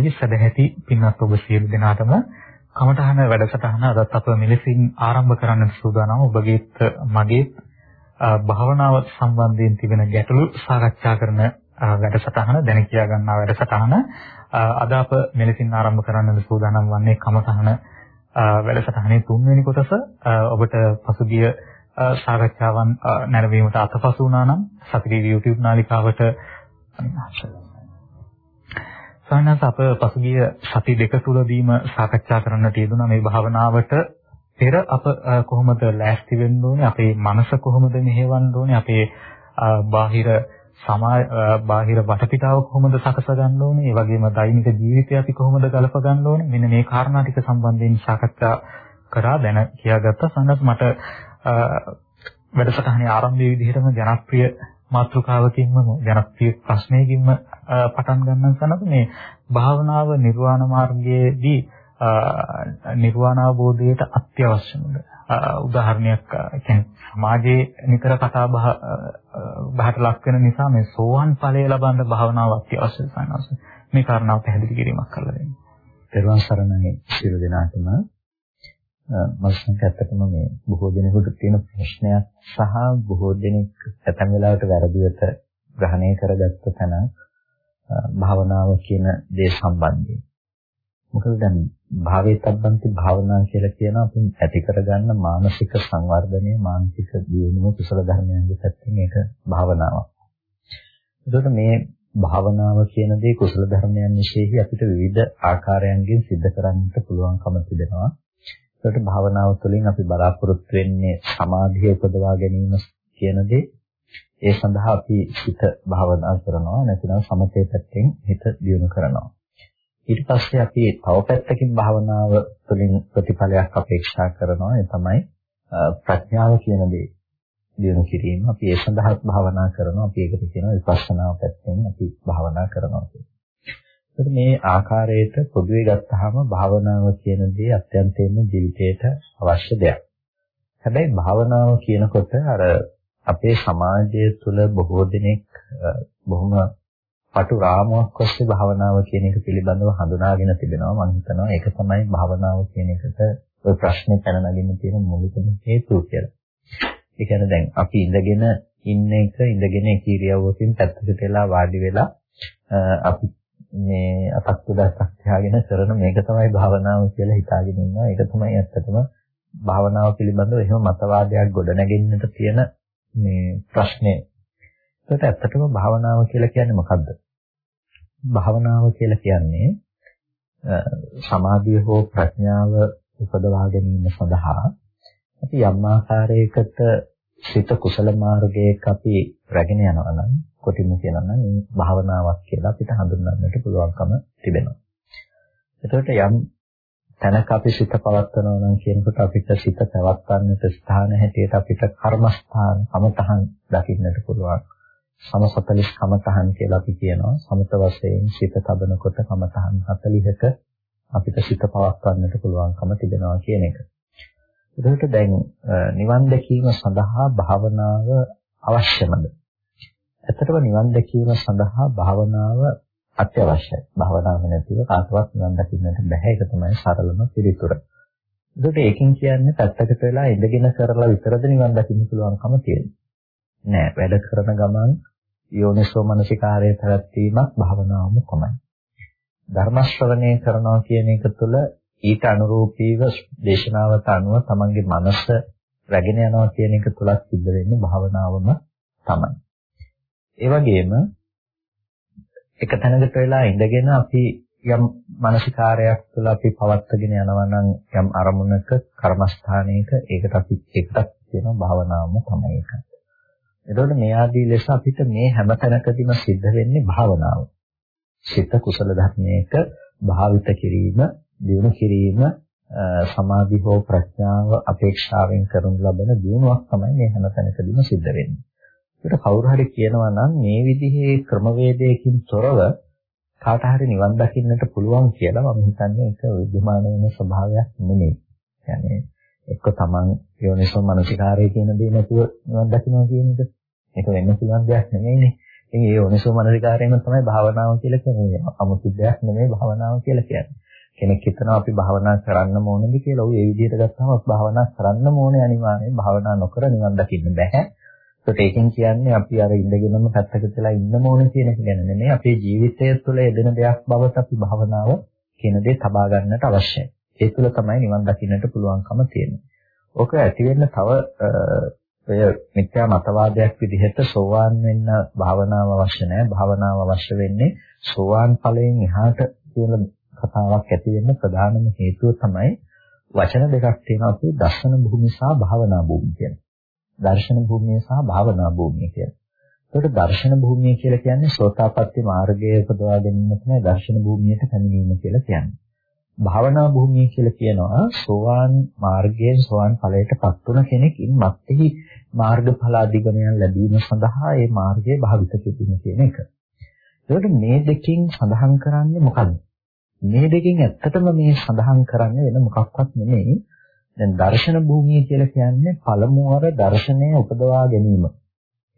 තෙරුවන් සරණයි සදැහැති පින්වත් ඔබ සියලු දෙනාටම කමඨහන වැඩසටහන අදත් අප මෙලෙසින් ආරම්භ කරන්න සූදානම්. ඔබගේත් මගේත් භාවනාව සම්බන්ධයෙන් තිබෙන ගැටලු සාකච්ඡා කරන වැඩසටහන දැන කියා ගන්නා වැඩසටහන අද අප මෙලෙසින් ආරම්භ කරන්න සූදානම් වන්නේ කමඨහන වැඩසටහනේ තුන්වෙනි කොටස. ඔබට පසුගිය සාකච්ඡාවන් නැරඹීමට අතපසු වුණා නම් සතිරේ YouTube නාලිකාවට සානස අප පසුගිය සති දෙක තුලදීම සාකච්ඡා කරන්න තියදුනා මේ භාවනාවට. පෙර අප කොහොමද ලෑස්ති වෙන්න ඕනේ? අපේ මනස කොහොමද මෙහෙවන්න ඕනේ? අපේ බාහිර සමා බාහිර වටපිටාව කොහොමද සකස ගන්න ඕනේ? ඒ වගේම දෛනික ජීවිතය අපි කොහොමද ගලප ගන්න ඕනේ? මෙන්න මේ කාරණා ටික සම්බන්ධයෙන් සාකච්ඡා කරා දැන කියාගත්තා. සන්නත් මට වැඩසටහනේ ආරම්භයේ විදිහටම ජනප්‍රිය මාතෘකාවකින්ම ජනප්‍රිය ප්‍රශ්නයකින්ම පටන් ගන්න සනද මේ භාවනාව නිර්වාණ මාර්ගයේදී නිර්වාණ අවබෝධයට අත්‍යවශ්‍යමද උදාහරණයක් කියන්නේ සමාජයේ නිතර කතා බහ බහට ලක් වෙන නිසා මේ සෝවන් ඵලය ලබන්න භාවනාව අත්‍යවශ්‍ය සනස මේ කාරණාව පැහැදිලි කිරීමක් කරලා දෙන්න. පෙරවන් සරණයි සියලු දෙනාටම මම සංකල්පතම මේ බොහෝ දෙනෙකුට තියෙන ප්‍රශ්නයක් සහ බොහෝ දෙනෙක් ඇතැම් වෙලාවට වැරදිවට ග්‍රහණය කරගත්ත තැන භාවනාව කියන දේ සම්බන්ධයෙන්. මොකද දැන් භාවේතබ්බන්ති භාවනා කියලා කියන අපි ඇති කරගන්න මානසික සංවර්ධනය මානසික දියුණුව කුසල ධර්මයන්ගේ පැත්තෙන් ඒක භාවනාවක්. එතකොට මේ භාවනාව කියන දේ කුසල ධර්මයන් විශේෂයි අපිට විවිධ ආකාරයන්ගෙන් සිද්ධ කරන්නට පුළුවන්කම තිබෙනවා. ඒකට භාවනාව තුළින් අපි බලාපොරොත්තු වෙන්නේ සමාධිය උපදවා ගැනීම කියන දේ. ඒ සඳහා අපි හිත භාවනා කරනවා නැතිනම් සමතේ පැත්තෙන් හිත දියුණු කරනවා. ඊට පස්සේ අපි තව පැත්තකින් භාවනාව තුළින් ප්‍රතිඵලයක් අපේක්ෂා කරනවා. ඒ තමයි ප්‍රඥාව කියන දේ දියුණු කිරීම. අපි ඒ සඳහා භාවනා කරනවා. අපි ඒකට කියනවා විපස්සනා පැත්තෙන් අපි භාවනා කරනවා කියලා. ඒත් මේ ආකාරයට පොදුවේ ගත්තාම භාවනාව කියන දේ අත්‍යන්තයෙන්ම ජීවිතයට අවශ්‍ය දෙයක්. හැබැයි භාවනාව කියනකොට අර අපේ සමාජය තුළ බොහෝ දෙනෙක් බොහොම පටු රාමුවක් ඔස්සේ භාවනාව කියන එක පිළිබඳව හඳුනාගෙන තිබෙනවා මම හිතනවා ඒක තමයි භාවනාව කියන එකට ඔය ප්‍රශ්නේ පැන නගින්න තියෙන මූලිකම හේතුව කියලා. ඒ කියන්නේ දැන් අපි ඉඳගෙන ඉන්න එක ඉඳගෙන ඉරියව්වකින් පැත්තකට වෙලා වාඩි වෙලා අපි මේ අතක් උදස්සක් තියාගෙන කරන මේක තමයි භාවනාව කියලා හිතාගෙන ඉන්නවා. ඒක තමයි ඇත්තටම භාවනාව පිළිබඳව එහෙම මතවාදයක් ගොඩනගෙන්නට තියෙන මේ ප්‍රශ්නේ. ඒකට ඇත්තටම භාවනාව කියලා කියන්නේ මොකද්ද? භාවනාව කියලා කියන්නේ සමාධිය හෝ ප්‍රඥාව උපදවා ගැනීම සඳහා අපි යම් ආකාරයකට සිත කුසල මාර්ගයක අපි රැගෙන යනවා නම් කොටිම කියනවා නම් මේ භාවනාවක් කියලා අපිට හඳුන්වන්නට පුළුවන්කම තිබෙනවා. එතකොට යම් තැනක අපි සිත පවත්වනවා නම් කියනකොට අපිට සිත පවත්වන්නට ස්ථාන හැටියට අපිට කර්මස්ථාන කමතහන් දකින්නට පුළුවන්. සමසතලිස් කමතහන් කියලා අපි කියනවා. සමත වශයෙන් සිත තබනකොට කමතහන් 40ක අපිට සිත පවත්වන්නට පුළුවන්කම තිබෙනවා කියන එක. එතකොට දැන් නිවන් දැකීම සඳහා භාවනාව අවශ්‍යමද? ඇත්තටම නිවන් දැකීම සඳහා භාවනාව අත්‍යවශ්‍යයි. භාවනාව නැතිව කාටවත් නිවන් දකින්නට බැහැ. ඒක තමයි සරලම පිළිතුර. ඒකට ඒකෙන් කියන්නේ පැත්තකට වෙලා ඉඳගෙන කරලා විතරද නිවන් දකින්න පුළුවන්කම තියෙන්නේ. නෑ. වැඩ කරන ගමන් යෝනිසෝ මනසිකාරයේ පැවැත්වීමක් භාවනාවම තමයි. ධර්ම ශ්‍රවණය කරනවා කියන එක තුළ ඊට අනුරූපීව දේශනාවට අනුව තමන්ගේ මනස රැගෙන යනවා කියන එක තුලත් සිද්ධ වෙන්නේ භාවනාවම තමයි. ඒ වගේම එක තැනකට වෙලා ඉඳගෙන අපි යම් මානසිකාරයක් තුළ අපි පවත්වාගෙන යනවා නම් යම් අරමුණක කර්මස්ථානයක ඒකට අපි එකක් කියනවා භාවනාවම තමයි ඒක. එතකොට මේ ආදී ලෙස අපිට මේ හැම තැනකදීම සිද්ධ වෙන්නේ භාවනාව. සිත කුසල ධර්මයක භාවිත කිරීම දියුණු කිරීම සමාධි හෝ ප්‍රඥාව අපේක්ෂාවෙන් කරනු ලබන දියුණුවක් තමයි මේ හැම තැනකදීම සිද්ධ වෙන්නේ. ඒකට කවුරු හරි කියනවා නම් මේ විදිහේ ක්‍රමවේදයකින් තොරව කාට හරි නිවන් දකින්නට පුළුවන් කියලා මම හිතන්නේ ඒක විද්‍යමාන වෙන ස්වභාවයක් නෙමෙයි. يعني එක්ක තමන් යෝනිසෝ මනසිකාරය කියන දේ නැතුව නිවන් දකින්නවා කියන එක ඒක වෙන්න පුළුවන් දෙයක් නෙමෙයිනේ. ඉතින් ඒ යෝනිසෝ මනසිකාරයම තමයි භාවනාව කියලා කියන්නේ. 아무තු දෙයක් නෙමෙයි භාවනාව කියලා කියන්නේ. කෙනෙක් හිතනවා අපි භාවනා කරන්න ඕනේද කියලා. ඔය ඒ විදිහට ගත්තම භාවනා කරන්න ඕනේ අනිවාර්යෙන්. භාවනා නොකර නිවන් දකින්න බෑ. ඒකට ඒකෙන් කියන්නේ අපි අර ඉඳගෙනම පැත්තකට වෙලා ඉන්න ඕනේ කියන එක ගැන නෙමෙයි. අපේ ජීවිතය තුළ යෙදෙන දෙයක් බවට අපි භාවනාව කියන දේ තබා ගන්නට අවශ්‍යයි. ඒ තුළ තමයි නිවන් දකින්නට පුළුවන්කම තියෙන්නේ. ඕක ඇති වෙන්න තව ඔය මිත්‍යා මතවාදයක් විදිහට සෝවාන් වෙන්න භාවනාව අවශ්‍ය නැහැ. භාවනාව අවශ්‍ය වෙන්නේ සෝවාන් ඵලයෙන් එහාට කියන කතාවක් ඇති වෙන්න ප්‍රධානම හේතුව තමයි වචන දෙකක් තියෙනවා අපි දර්ශන භූමි සහ භාවනා භූමි කියන. දර්ශන භූමිය සහ භාවනා භූමිය කියන. ඒකට දර්ශන භූමිය කියලා කියන්නේ සෝතාපට්ටි මාර්ගයේ උපදවා ගැනීම තමයි දර්ශන භූමියට පැමිණීම කියලා කියන්නේ. භාවනා භූමිය කියලා කියනවා සෝවාන් මාර්ගයෙන් සෝවාන් ඵලයටපත් වුණ කෙනෙක් ඉන් මත්ෙහි මාර්ගඵල අධිගමනය ලැබීම සඳහා මේ මාර්ගය භාවිත කිරීම කියන එක. ඒකට මේ දෙකෙන් සඳහන් කරන්නේ මොකක්ද? මේ දෙකෙන් ඇත්තටම මේ සඳහන් කරන්නේ වෙන මොකක්වත් නෙමෙයි. දැන් දර්ශන භූමිය කියලා කියන්නේ පළමු වර දර්ශනය උපදවා ගැනීම.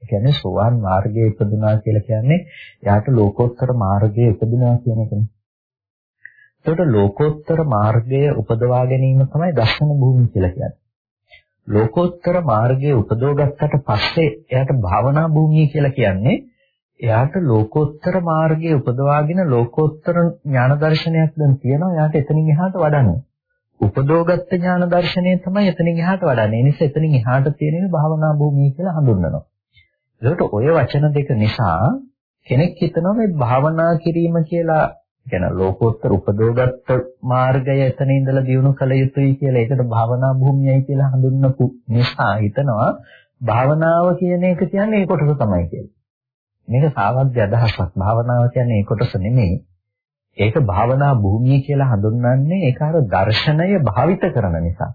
ඒ කියන්නේ සෝවාන් මාර්ගයේ ඉපදුනා කියලා කියන්නේ යාට ලෝකෝත්තර මාර්ගයේ ඉපදුනා කියන එකනේ. ඒකට ලෝකෝත්තර මාර්ගයේ උපදවා ගැනීම තමයි දර්ශන භූමිය කියලා කියන්නේ. ලෝකෝත්තර මාර්ගයේ උපදවගත්තට පස්සේ එයාට භාවනා භූමිය කියලා කියන්නේ එයාට ලෝකෝත්තර මාර්ගයේ උපදවාගෙන ලෝකෝත්තර ඥාන දර්ශනයක් දැන් තියෙනවා එයාට එතනින් එහාට වඩන්න. උපදෝගත්ත ඥාන දර්ශනය තමයි එතනින් එහාට වඩන්නේ. ඒ නිසා එතනින් එහාට තියෙන භාවනා භූමිය කියලා හඳුන්වනවා. ඒකට ඔය වචන දෙක නිසා කෙනෙක් හිතනවා මේ භාවනා කිරීම කියලා කියන ලෝකෝත්තර උපදෝගත්ත මාර්ගය එතන ඉඳලා දිනු කළ යුතුයි කියලා ඒකට භාවනා භූමියයි කියලා හඳුන්වපු නිසා හිතනවා භාවනාව කියන එක කියන්නේ ඒ කොටස තමයි කියලා. මේක සාවද්‍ය අදහසක්. භාවනාව කියන්නේ ඒ කොටස නෙමෙයි. ඒක භාවනා භූමිය කියලා හඳුන්වන්නේ ඒක අර දර්ශනය භාවිත කරන නිසා.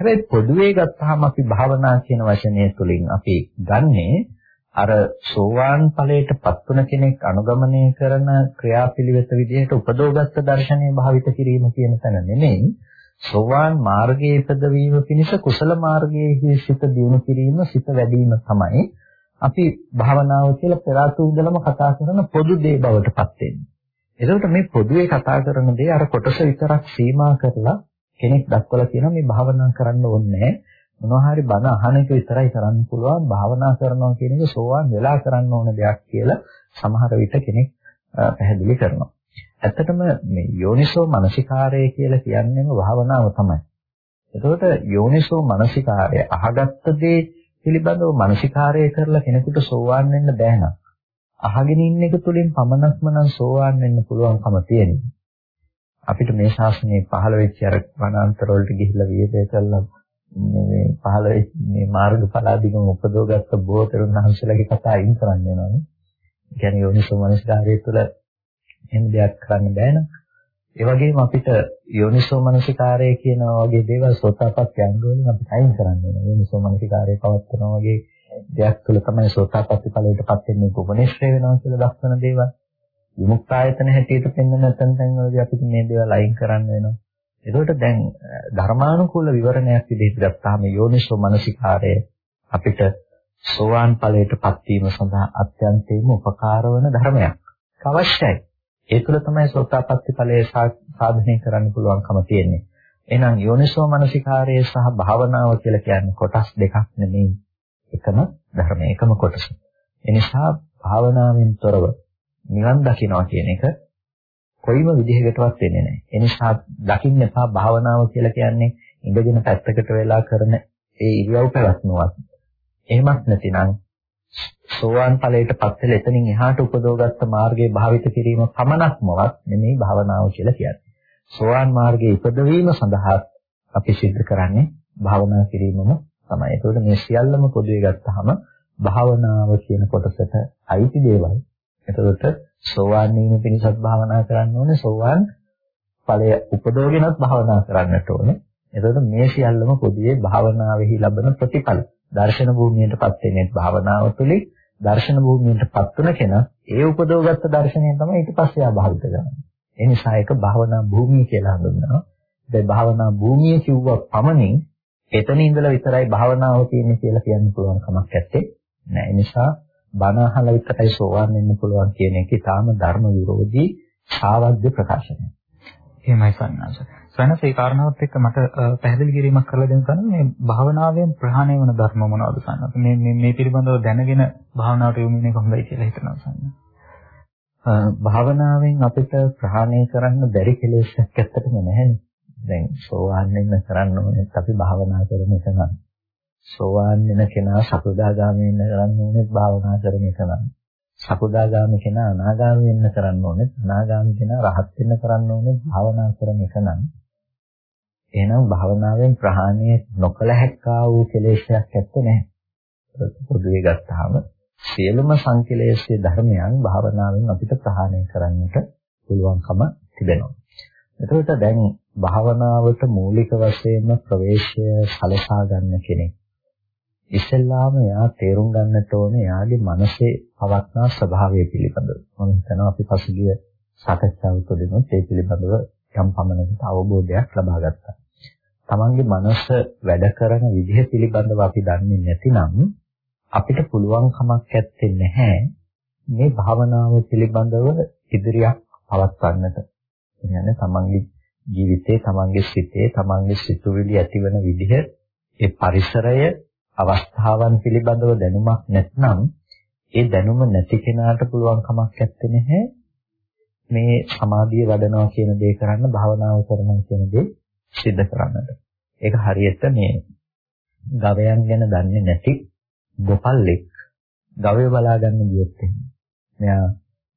හැබැයි පොදුවේ ගත්තාම අපි භාවනා කියන වචනය තුලින් අපි ගන්නේ අර සෝවාන් ඵලයට පත්වන කෙනෙක් අනුගමනය කරන ක්‍රියාපිළිවෙත විදිහට උපදෝගත්ත දර්ශනය භාවිත කිරීම කියන තැන නෙමෙයි සෝවාන් මාර්ගයේ ඉපදවීම පිණිස කුසල මාර්ගයේ සිත දියුණු කිරීම සිත වැඩි වීම තමයි අපි භාවනාව කියලා පෙර ආතු ඉඳලම කතා කරන පොදු දේ බවට පත් වෙන්නේ. එතකොට මේ පොදුවේ කතා කරන දේ අර කොටස විතරක් සීමා කරලා කෙනෙක් දක්වලා කියනවා මේ භාවනා කරන්න ඕනේ මොනවා හරි බණ අහන එක විතරයි කරන්න පුළුවන් භාවනා කරනවා කියන එක සෝවාන් වෙලා කරන්න ඕන දෙයක් කියලා සමහර විට කෙනෙක් පැහැදිලි කරනවා. ඇත්තටම මේ යෝනිසෝ මනසිකාරය කියලා කියන්නේම භාවනාව තමයි. එතකොට යෝනිසෝ මනසිකාරය අහගත්ත දේ පිළිබඳව මානසිකාරය කරලා කෙනෙකුට සෝවාන් වෙන්න බෑ නම් අහගෙන ඉන්න එක තුලින් පමණක්ම නම් සෝවාන් වෙන්න පුළුවන්කම තියෙනවා. අපිට මේ ශාසනයේ පහළ වෙච්ච අර වනාන්තර වලට ගිහිල්ලා විවේකය කළා මේ පහළ වෙච්ච මේ මාර්ගඵලාදීගම උපදවගත්ත බෝතරුන් වහන්සේලාගේ කතා අයින් කරන්න වෙනවානේ. කියන්නේ යෝනිසෝ මනසිකාරය තුළ එහෙම දෙයක් කරන්න බෑ නේද? ඒ වගේම අපිට යෝනිසෝ මනසිකාරය කියන වගේ දේවල් සෝතාපට්ටි අංගවලින් අපිට අයින් කරන්න වෙනවා. යෝනිසෝ මනසිකාරය පවත්වනවා වගේ දෙයක් තුළ තමයි සෝතාපට්ටි ඵලයටපත් වෙන්නේ උපනිශ්‍රේ වෙනවා කියලා දක්වන දේවල්. විමුක්තායතන හැටියට පෙන්වන තැන් තැන් වලදී අපිට මේ දේවල් අයින් කරන්න වෙනවා. එතකොට දැන් ධර්මානුකූල විවරණයක් විදිහට ගත්තාම යෝනිසෝ මනසිකාරය අපිට සෝවාන් ඵලයටපත් වීම සඳහා අත්‍යන්තයෙන්ම උපකාර වන ධර්මයක්. අවශ්‍යයි. ඒ තුළ තමයි සෝතාපට්ටි ඵලය සාධනය කරන්න පුළුවන්කම තියෙන්නේ. එහෙනම් යෝනිසෝ මනසිකාරය සහ භාවනාව කියලා කියන්නේ කොටස් දෙකක් නෙමෙයි. එකම ධර්ම එකම කොටස. ඒ නිසා භාවනාවෙන් තොරව නිවන් දකින්නවා කියන එක කොයිම විදිහකටවත් වෙන්නේ නැහැ. ඒ නිසා දකින්න එපා භාවනාව කියලා කියන්නේ ඉඳගෙන පැත්තකට වෙලා කරන ඒ ඉරියව් පැවැත්මවත්. එහෙමත් නැතිනම් සෝවාන් ඵලයට පත් වෙලා එතනින් එහාට උපදවගත්ත මාර්ගයේ භාවිත කිරීම පමණක්මවත් නෙමෙයි භාවනාව කියලා කියන්නේ. සෝවාන් මාර්ගයේ ඉපදවීම සඳහා අපි සිද්ධ කරන්නේ භාවනා කිරීමම තමයි. ඒකෝට මේ සියල්ලම පොදුවේ ගත්තාම භාවනාව කියන කොටසට අයිති දේවල්. එතකොට සෝවාන් වීම පිණිසත් භාවනා කරන්න ඕනේ. සෝවාන් ඵලය උපදවගෙනත් භාවනා කරන්නට ඕනේ. එතකොට මේ සියල්ලම පොදුවේ භාවනාවෙහි ලබන ප්‍රතිඵල. දර්ශන භූමියටපත් වෙන්නේ භාවනාව තුළින් දර්ශන භූමියටපත් වෙන කෙනා ඒ උපදවගත්ත දර්ශනය තමයි ඊට පස්සේ ආභාවිත කරන්නේ. ඒ නිසා ඒක භාවනා භූමිය කියලා හඳුන්වනවා. දැන් භාවනා භූමිය කිව්ව පමණින් එතන ඉඳලා විතරයි භාවනාව තියෙන්නේ කියලා කියන්න පුළුවන් කමක් නැත්තේ. නෑ. ඒ නිසා බණ අහලා විතරයි සෝවාන් වෙන්න පුළුවන් කියන එක ඊටාම ධර්ම විරෝධී සාවද්‍ය ප්‍රකාශනයක්. එහෙමයි සන්නාස. සනස ඒ කාරණාවත් එක්ක මට පැහැදිලි කිරීමක් කරලා දෙන්න සන්න මේ භාවනාවෙන් ප්‍රහාණය වන ධර්ම මොනවද සන්නස? මේ මේ මේ පිළිබඳව දැනගෙන භාවනාවට යොමු වෙන එක හොඳයි කියලා හිතනවා සන්න. භාවනාවෙන් අපිට ප්‍රහාණය කරන්න බැරි කෙලෙසක් ඇත්තටම නැහැ. දැන් සෝවාන් වෙන්න කරන්න ඕනේ අපි භාවනා කරන එක නම්. සෝවාන් වෙන කෙනා සකෘදාගාමී වෙන්න කරන්න ඕනේ භාවනා කරන එක නම්. සකෘදාගාමී කෙනා අනාගාමී වෙන්න කරන්න ඕනේ අනාගාමී කෙනා රහත් වෙන්න කරන්න ඕනේ භාවනා කරන එක නම්. එහෙනම් භාවනාවෙන් ප්‍රහාණය නොකළ හැක්කා වූ කෙලෙසයක් ඇත්තේ නැහැ. පොදුවේ ගත්තාම සියලුම සංකලේශයේ ධර්මයන් භාවනාවෙන් අපිට ප්‍රහාණය කරන්නට පුළුවන්කම තිබෙනවා. එතකොට දැන් භාවනාවට මූලික වශයෙන්ම ප්‍රවේශය සලසා ගන්න කෙනෙක් ඉස්සෙල්ලාම එයා තේරුම් ගන්නට ඕනේ එයාගේ මනසේ පවත්නා ස්වභාවය පිළිබඳව. මම හිතනවා අපි පසුගිය සාකච්ඡාව තුළින් ඒ පිළිබඳව යම් පමණකට අවබෝධයක් ලබා ගත්තා. තමන්ගේ මනස වැඩ කරන විදිහ පිළිබඳව අපි දන්නේ නැතිනම් අපිට පුළුවන් කමක් නැත්තේ නැහැ මේ භාවනාව පිළිබඳව ඉදිරියක් පවත්වන්නට. කියන්නේ තමන්ගේ ජීවිතේ, තමන්ගේ සිතේ, තමන්ගේ සිතුවිලි ඇතිවන විදිහ, ඒ පරිසරය අවස්ථාවන් පිළිබඳව දැනුමක් නැත්නම් ඒ දැනුම නැති කෙනාට පුළුවන් කමක් නැත්තේ නැහැ මේ සමාධිය වඩනවා කියන දේ කරන්න භාවනාව කරනවා කියන දේ සිද්ධ කරන්නට. ඒක හරියට මේ ගවයන් ගැන දන්නේ නැති ගොපල්ලෙක් ගවය බලා ගන්න ගියොත් එහෙනම් මෙයා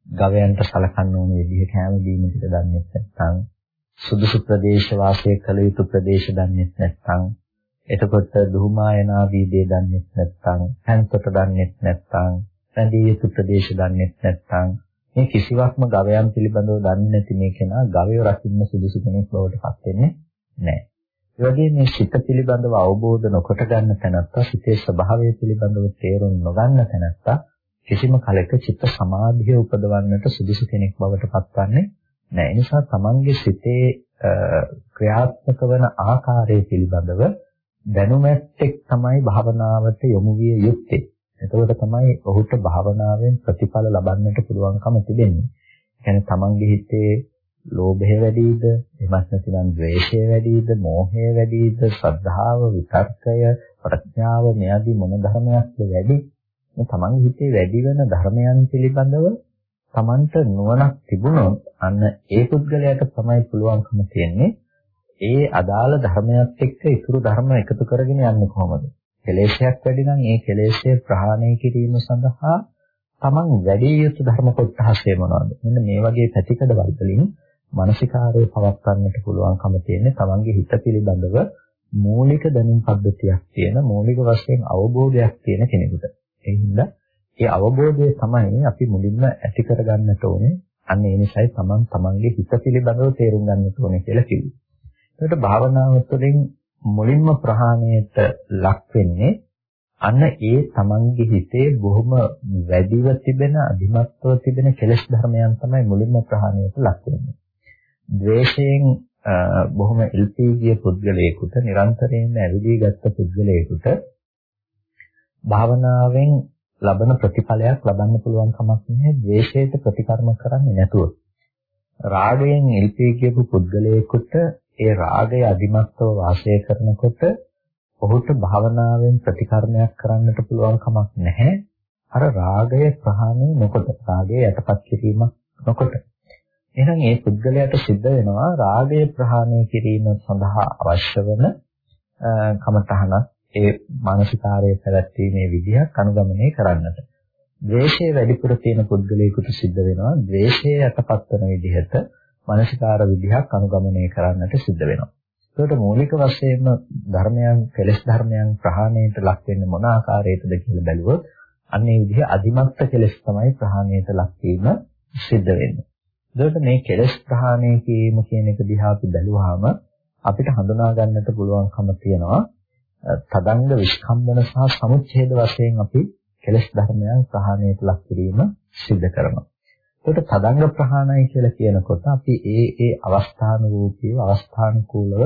ගවයන්ට සලකන්න ඕන විදිහ කැම දීම ටික දන්නේ නැත්නම් සුදුසු ප්‍රදේශ වාසය කළ යුතු ප්‍රදේශ දන්නේ නැත්නම් එතකොට දුහමායනාදී දේ දන්නේ නැත්නම් හැන්තොට දන්නේ නැත්නම් රැඳී යුතු ප්‍රදේශ දන්නේ නැත්නම් මේ කිසිවක්ම ගවයන් පිළිබඳව දන්නේ නැති මේ කෙනා ගවය රකින්න සුදුසු කෙනෙක් බවට පත් වෙන්නේ නැහැ. ඒ වගේම මේ සිත පිළිබඳව අවබෝධ නොකොට ගන්න තැනත්තා සිතේ ස්වභාවය පිළිබඳව තේරුම් නොගන්න තැනත්තා කිසිම කලක චිත්ත සමාධිය උපදවන්නට සුදුසු කෙනෙක් බවට පත්වන්නේ නැහැ. ඒ නිසා තමන්ගේ සිතේ ක්‍රියාත්මක වන ආකාරය පිළිබඳව දැනුමැත්තෙක් තමයි භාවනාවට යොමු විය යුත්තේ. එතකොට තමයි ඔහුට භාවනාවෙන් ප්‍රතිඵල ලබන්නට පුළුවන්කම තිබෙන්නේ. කියන්නේ තමන්ගේ හිතේ ලෝභය වැඩිද, එමත් නැතිනම් ද්වේෂය වැඩිද, මෝහය වැඩිද, ශ්‍රද්ධාව, විතර්කය, ප්‍රඥාව මෙයදී මොන ධර්මයක්ද වැඩි? මේ තමන්ගේ හිතේ වැඩි වෙන ධර්මයන් පිළිබඳව තමන්ට නුවණක් තිබුණොත් අන්න ඒ පුද්ගලයාට තමයි පුළුවන්කම තියෙන්නේ ඒ අදාළ ධර්මයක් එක්ක ඉතුරු ධර්ම එකතු කරගෙන යන්නේ කොහොමද? කෙලේශයක් වැඩි නම් ඒ කෙලේශය ප්‍රහාණය කිරීම සඳහා තමන් වැඩි යුතු ධර්ම කොටහසේ මොනවද? මෙන්න මේ වගේ පැතිකඩ වලින් මානසිකාරය පවත්වන්නට පුළුවන්කම තියෙන්නේ තමන්ගේ හිත පිළිබඳව මූලික දැනුම් පද්ධතියක් තියෙන මූලික වශයෙන් අවබෝධයක් තියෙන කෙනෙකුට. ඒ හින්දා ඒ අවබෝධය තමයි අපි මුලින්ම ඇති කරගන්නට ඕනේ. අන්න ඒ නිසායි තමන් තමන්ගේ හිත පිළිබඳව තේරුම් ගන්නට ඕනේ කියලා කිව්වේ. ඒකට භාවනාව තුළින් මුලින්ම ප්‍රහාණයට ලක් වෙන්නේ අන්න ඒ තමන්ගේ හිතේ බොහොම වැඩිව තිබෙන අධිමත්ව තිබෙන කෙලෙස් ධර්මයන් තමයි මුලින්ම ප්‍රහාණයට ලක් වෙන්නේ. ද්වේෂයෙන් බොහොම එල්පී ගිය පුද්ගලයෙකුට නිරන්තරයෙන්ම ඇවිදී ගත්ත පුද්ගලයෙකුට භාවනාවෙන් ලබන ප්‍රතිඵලයක් ලබන්න පුළුවන් කමක් නැහැ ද්වේෂයට ප්‍රතිකර්ම කරන්නේ නැතුව. රාගයෙන් එල්පී ගියපු පුද්ගලයෙකුට ඒ රාගය අධිමත්ව වාසය කරනකොට ඔහුට භාවනාවෙන් ප්‍රතිකර්මයක් කරන්නට පුළුවන් කමක් නැහැ. අර රාගය ප්‍රහාණය නොකොට රාගය යටපත් කිරීමක් නොකොට. එහෙනම් ඒ පුද්ගලයාට සිද්ධ වෙනවා රාගය ප්‍රහාණය කිරීම සඳහා අවශ්‍ය වන කමතහන ඒ මානසිකාරයේ පැවැත්වීමේ විදිහක් අනුගමනය කරන්නට. ද්වේෂය වැඩිපුර තියෙන පුද්ගලයෙකුට සිද්ධ වෙනවා ද්වේෂය යටපත් වෙන විදිහට මානසිකාර විදිහක් අනුගමනය කරන්නට සිද්ධ වෙනවා. ඒකට මූලික වශයෙන්ම ධර්මයන් කෙලෙස් ධර්මයන් ප්‍රහාණයට ලක් වෙන්නේ මොන ආකාරයකද කියලා බැලුවොත් අන්න ඒ විදිහ අදිමත්ත කෙලෙස් තමයි ප්‍රහාණයට ලක් වීම සිද්ධ වෙන්නේ. ඒකට මේ කෙලෙස් ප්‍රහාණය කිරීම කියන එක දිහා අපි බැලුවාම අපිට හඳුනා ගන්නට පුළුවන්කම තියෙනවා තදංග විස්කම්බන සහ සමුච්ඡේද වශයෙන් අපි කෙලෙස් ධර්මයන් ප්‍රහාණයට ලක් කිරීම සිද්ධ කරනවා. ඒකට තදංග ප්‍රහාණය කියලා කියනකොට අපි ඒ ඒ අවස්ථානුරූපීව අවස්ථානුකූලව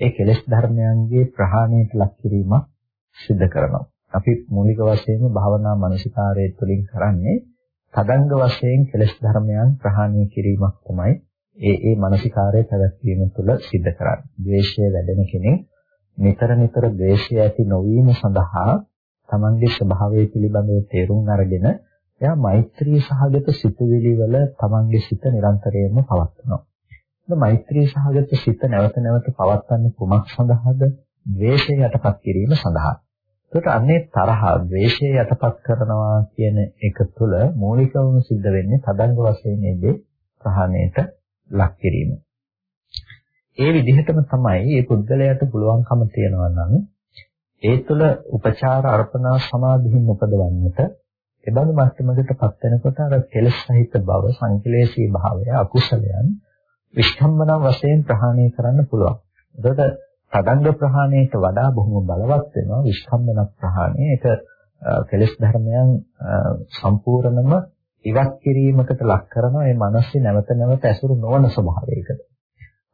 ඒ කෙලෙස් ධර්මයන්ගේ ප්‍රහාණයට ලක් කිරීමක් සිදු කරනවා. අපි මූලික වශයෙන්ම භාවනා මානසිකාරය තුළින් කරන්නේ තදංග වශයෙන් කෙලෙස් ධර්මයන් ප්‍රහාණය කිරීමක් තමයි ඒ ඒ මානසිකාරය පැවැත්වීම තුළ සිද්ධ කරන්නේ. ද්වේෂය වැඩෙන කෙනෙක් නිතර නිතර ද්වේෂය ඇති නොවීම සඳහා තමන්ගේ ස්වභාවය පිළිබඳව තේරුම් අරගෙන එයා මෛත්‍රී සහගත සිතුවිලි වල තමන්ගේ සිත නිරන්තරයෙන්ම පවත්වනවා. ඒ මෛත්‍රී සහගත සිත නැවත නැවත පවත්වන්නේ කුමක් සඳහාද? ද්වේෂය යටපත් කිරීම සඳහා. ඒකට අන්නේ තරහ ද්වේෂය යටපත් කරනවා කියන එක තුළ මූලිකවම සිද්ධ වෙන්නේ තදංග වශයෙන් මේ ප්‍රහාණයට ලක් කිරීම. ඒ විදිහටම තමයි මේ පුද්ගලයාට පුළුවන්කම තියනවා නම් ඒ තුළ උපචාර අර්පණා සමාධිහින් උපදවන්නට එබඳු මට්ටමකටපත් වෙනකොට අර කෙලෙස් සහිත බව සංකලේශී භාවය අකුසලයන් විස්කම්බන වශයෙන් ප්‍රහාණය කරන්න පුළුවන්. එතකොට තදංග ප්‍රහාණයට වඩා බොහොම බලවත් වෙනවා විස්කම්බන ප්‍රහාණය. ඒක කෙලෙස් ධර්මයන් සම්පූර්ණම ඉවත් කිරීමකට ලක් කරනවා මේ මනසේ නැවත නැවත ඇසුරු නොවන ස්වභාවයකට.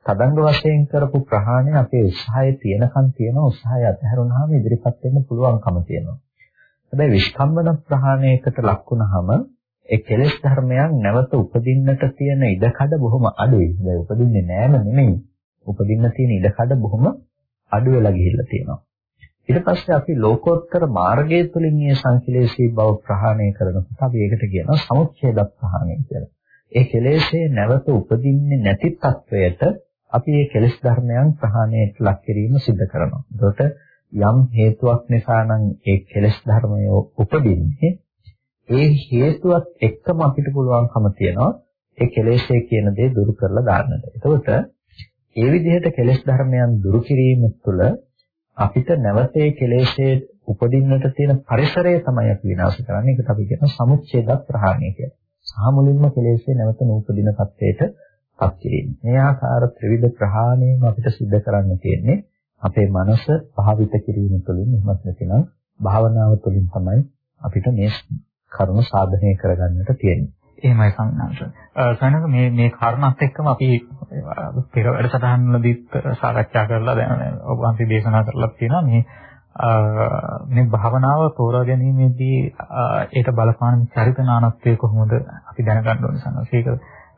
තදංග වශයෙන් කරපු ප්‍රහාණය අපේ උත්සාහය තියෙනකන් තියෙන උත්සාහය අතහැරුණාම ඉදිරිපත් වෙන්න පුළුවන්කම තියෙනවා. හැබැයි විස්කම්බන ප්‍රහාණයකට ලක් වුණාම ඒ කෙලෙස් ධර්මයන් නැවත උපදින්නට තියෙන ඉඩකඩ බොහොම අඩුයි. දැන් උපදින්නේ නෑම නෙමෙයි. උපදින්න තියෙන ඉඩකඩ බොහොම අඩු වෙලා ගිහිල්ලා තියෙනවා. ඊට පස්සේ අපි ලෝකෝත්තර මාර්ගය තුලින් මේ සංකලේශී බව ප්‍රහාණය කරනකොට අපි ඒකට කියනවා සමුච්ඡේද ප්‍රහාණය කියලා. ඒ කෙලෙස්ේ නැවත උපදින්නේ නැති තත්වයට අපි මේ කෙලෙස් ධර්මයන් ප්‍රහාණයට ලක් කිරීම සිදු කරනවා. ඒකට යම් හේතුවක් නිසා නම් ඒ කෙලෙස් ධර්මය උපදින්නේ ඒ හේතුවත් එක්කම අපිට පුළුවන්කම තියනවා ඒ කෙලෙස්ේ කියන දේ දුරු කරලා දාන්නට. එතකොට ඒ විදිහට කෙලෙස් ධර්මයන් දුරු කිරීම තුළ අපිට නැවතේ කෙලෙස්ේ උපදින්නට තියෙන පරිසරය තමයි අපි විනාශ කරන්නේ. ඒකට අපි කියනවා සමුච්ඡේද ප්‍රහාණය කියලා. සහ මුලින්ම කෙලෙස්ේ නැවත නූපදින තත්ත්වයට පත් කිරීම. මේ ආකාර ත්‍රිවිධ ප්‍රහාණයම අපිට සිද්ධ කරන්න තියෙන්නේ අපේ මනස භාවිත කිරීම තුළින් එහෙමත් නැතිනම් භාවනාව තුළින් තමයි අපිට මේ කරුණ සාධනය කරගන්නට තියෙන්නේ. එහෙමයි සංඥාංශ. සයනක මේ මේ කාරණාත් එක්කම අපි පෙර වැඩසටහන් වලදීත් සාකච්ඡා කරලා දැන් ඔබ වහන්සේ දේශනා කරලා තියෙනවා මේ මේ භාවනාව තෝරා ගැනීමේදී ඒට බලපාන චරිත නානත්වය කොහොමද අපි දැනගන්න ඕනේ සංඥා. ඒක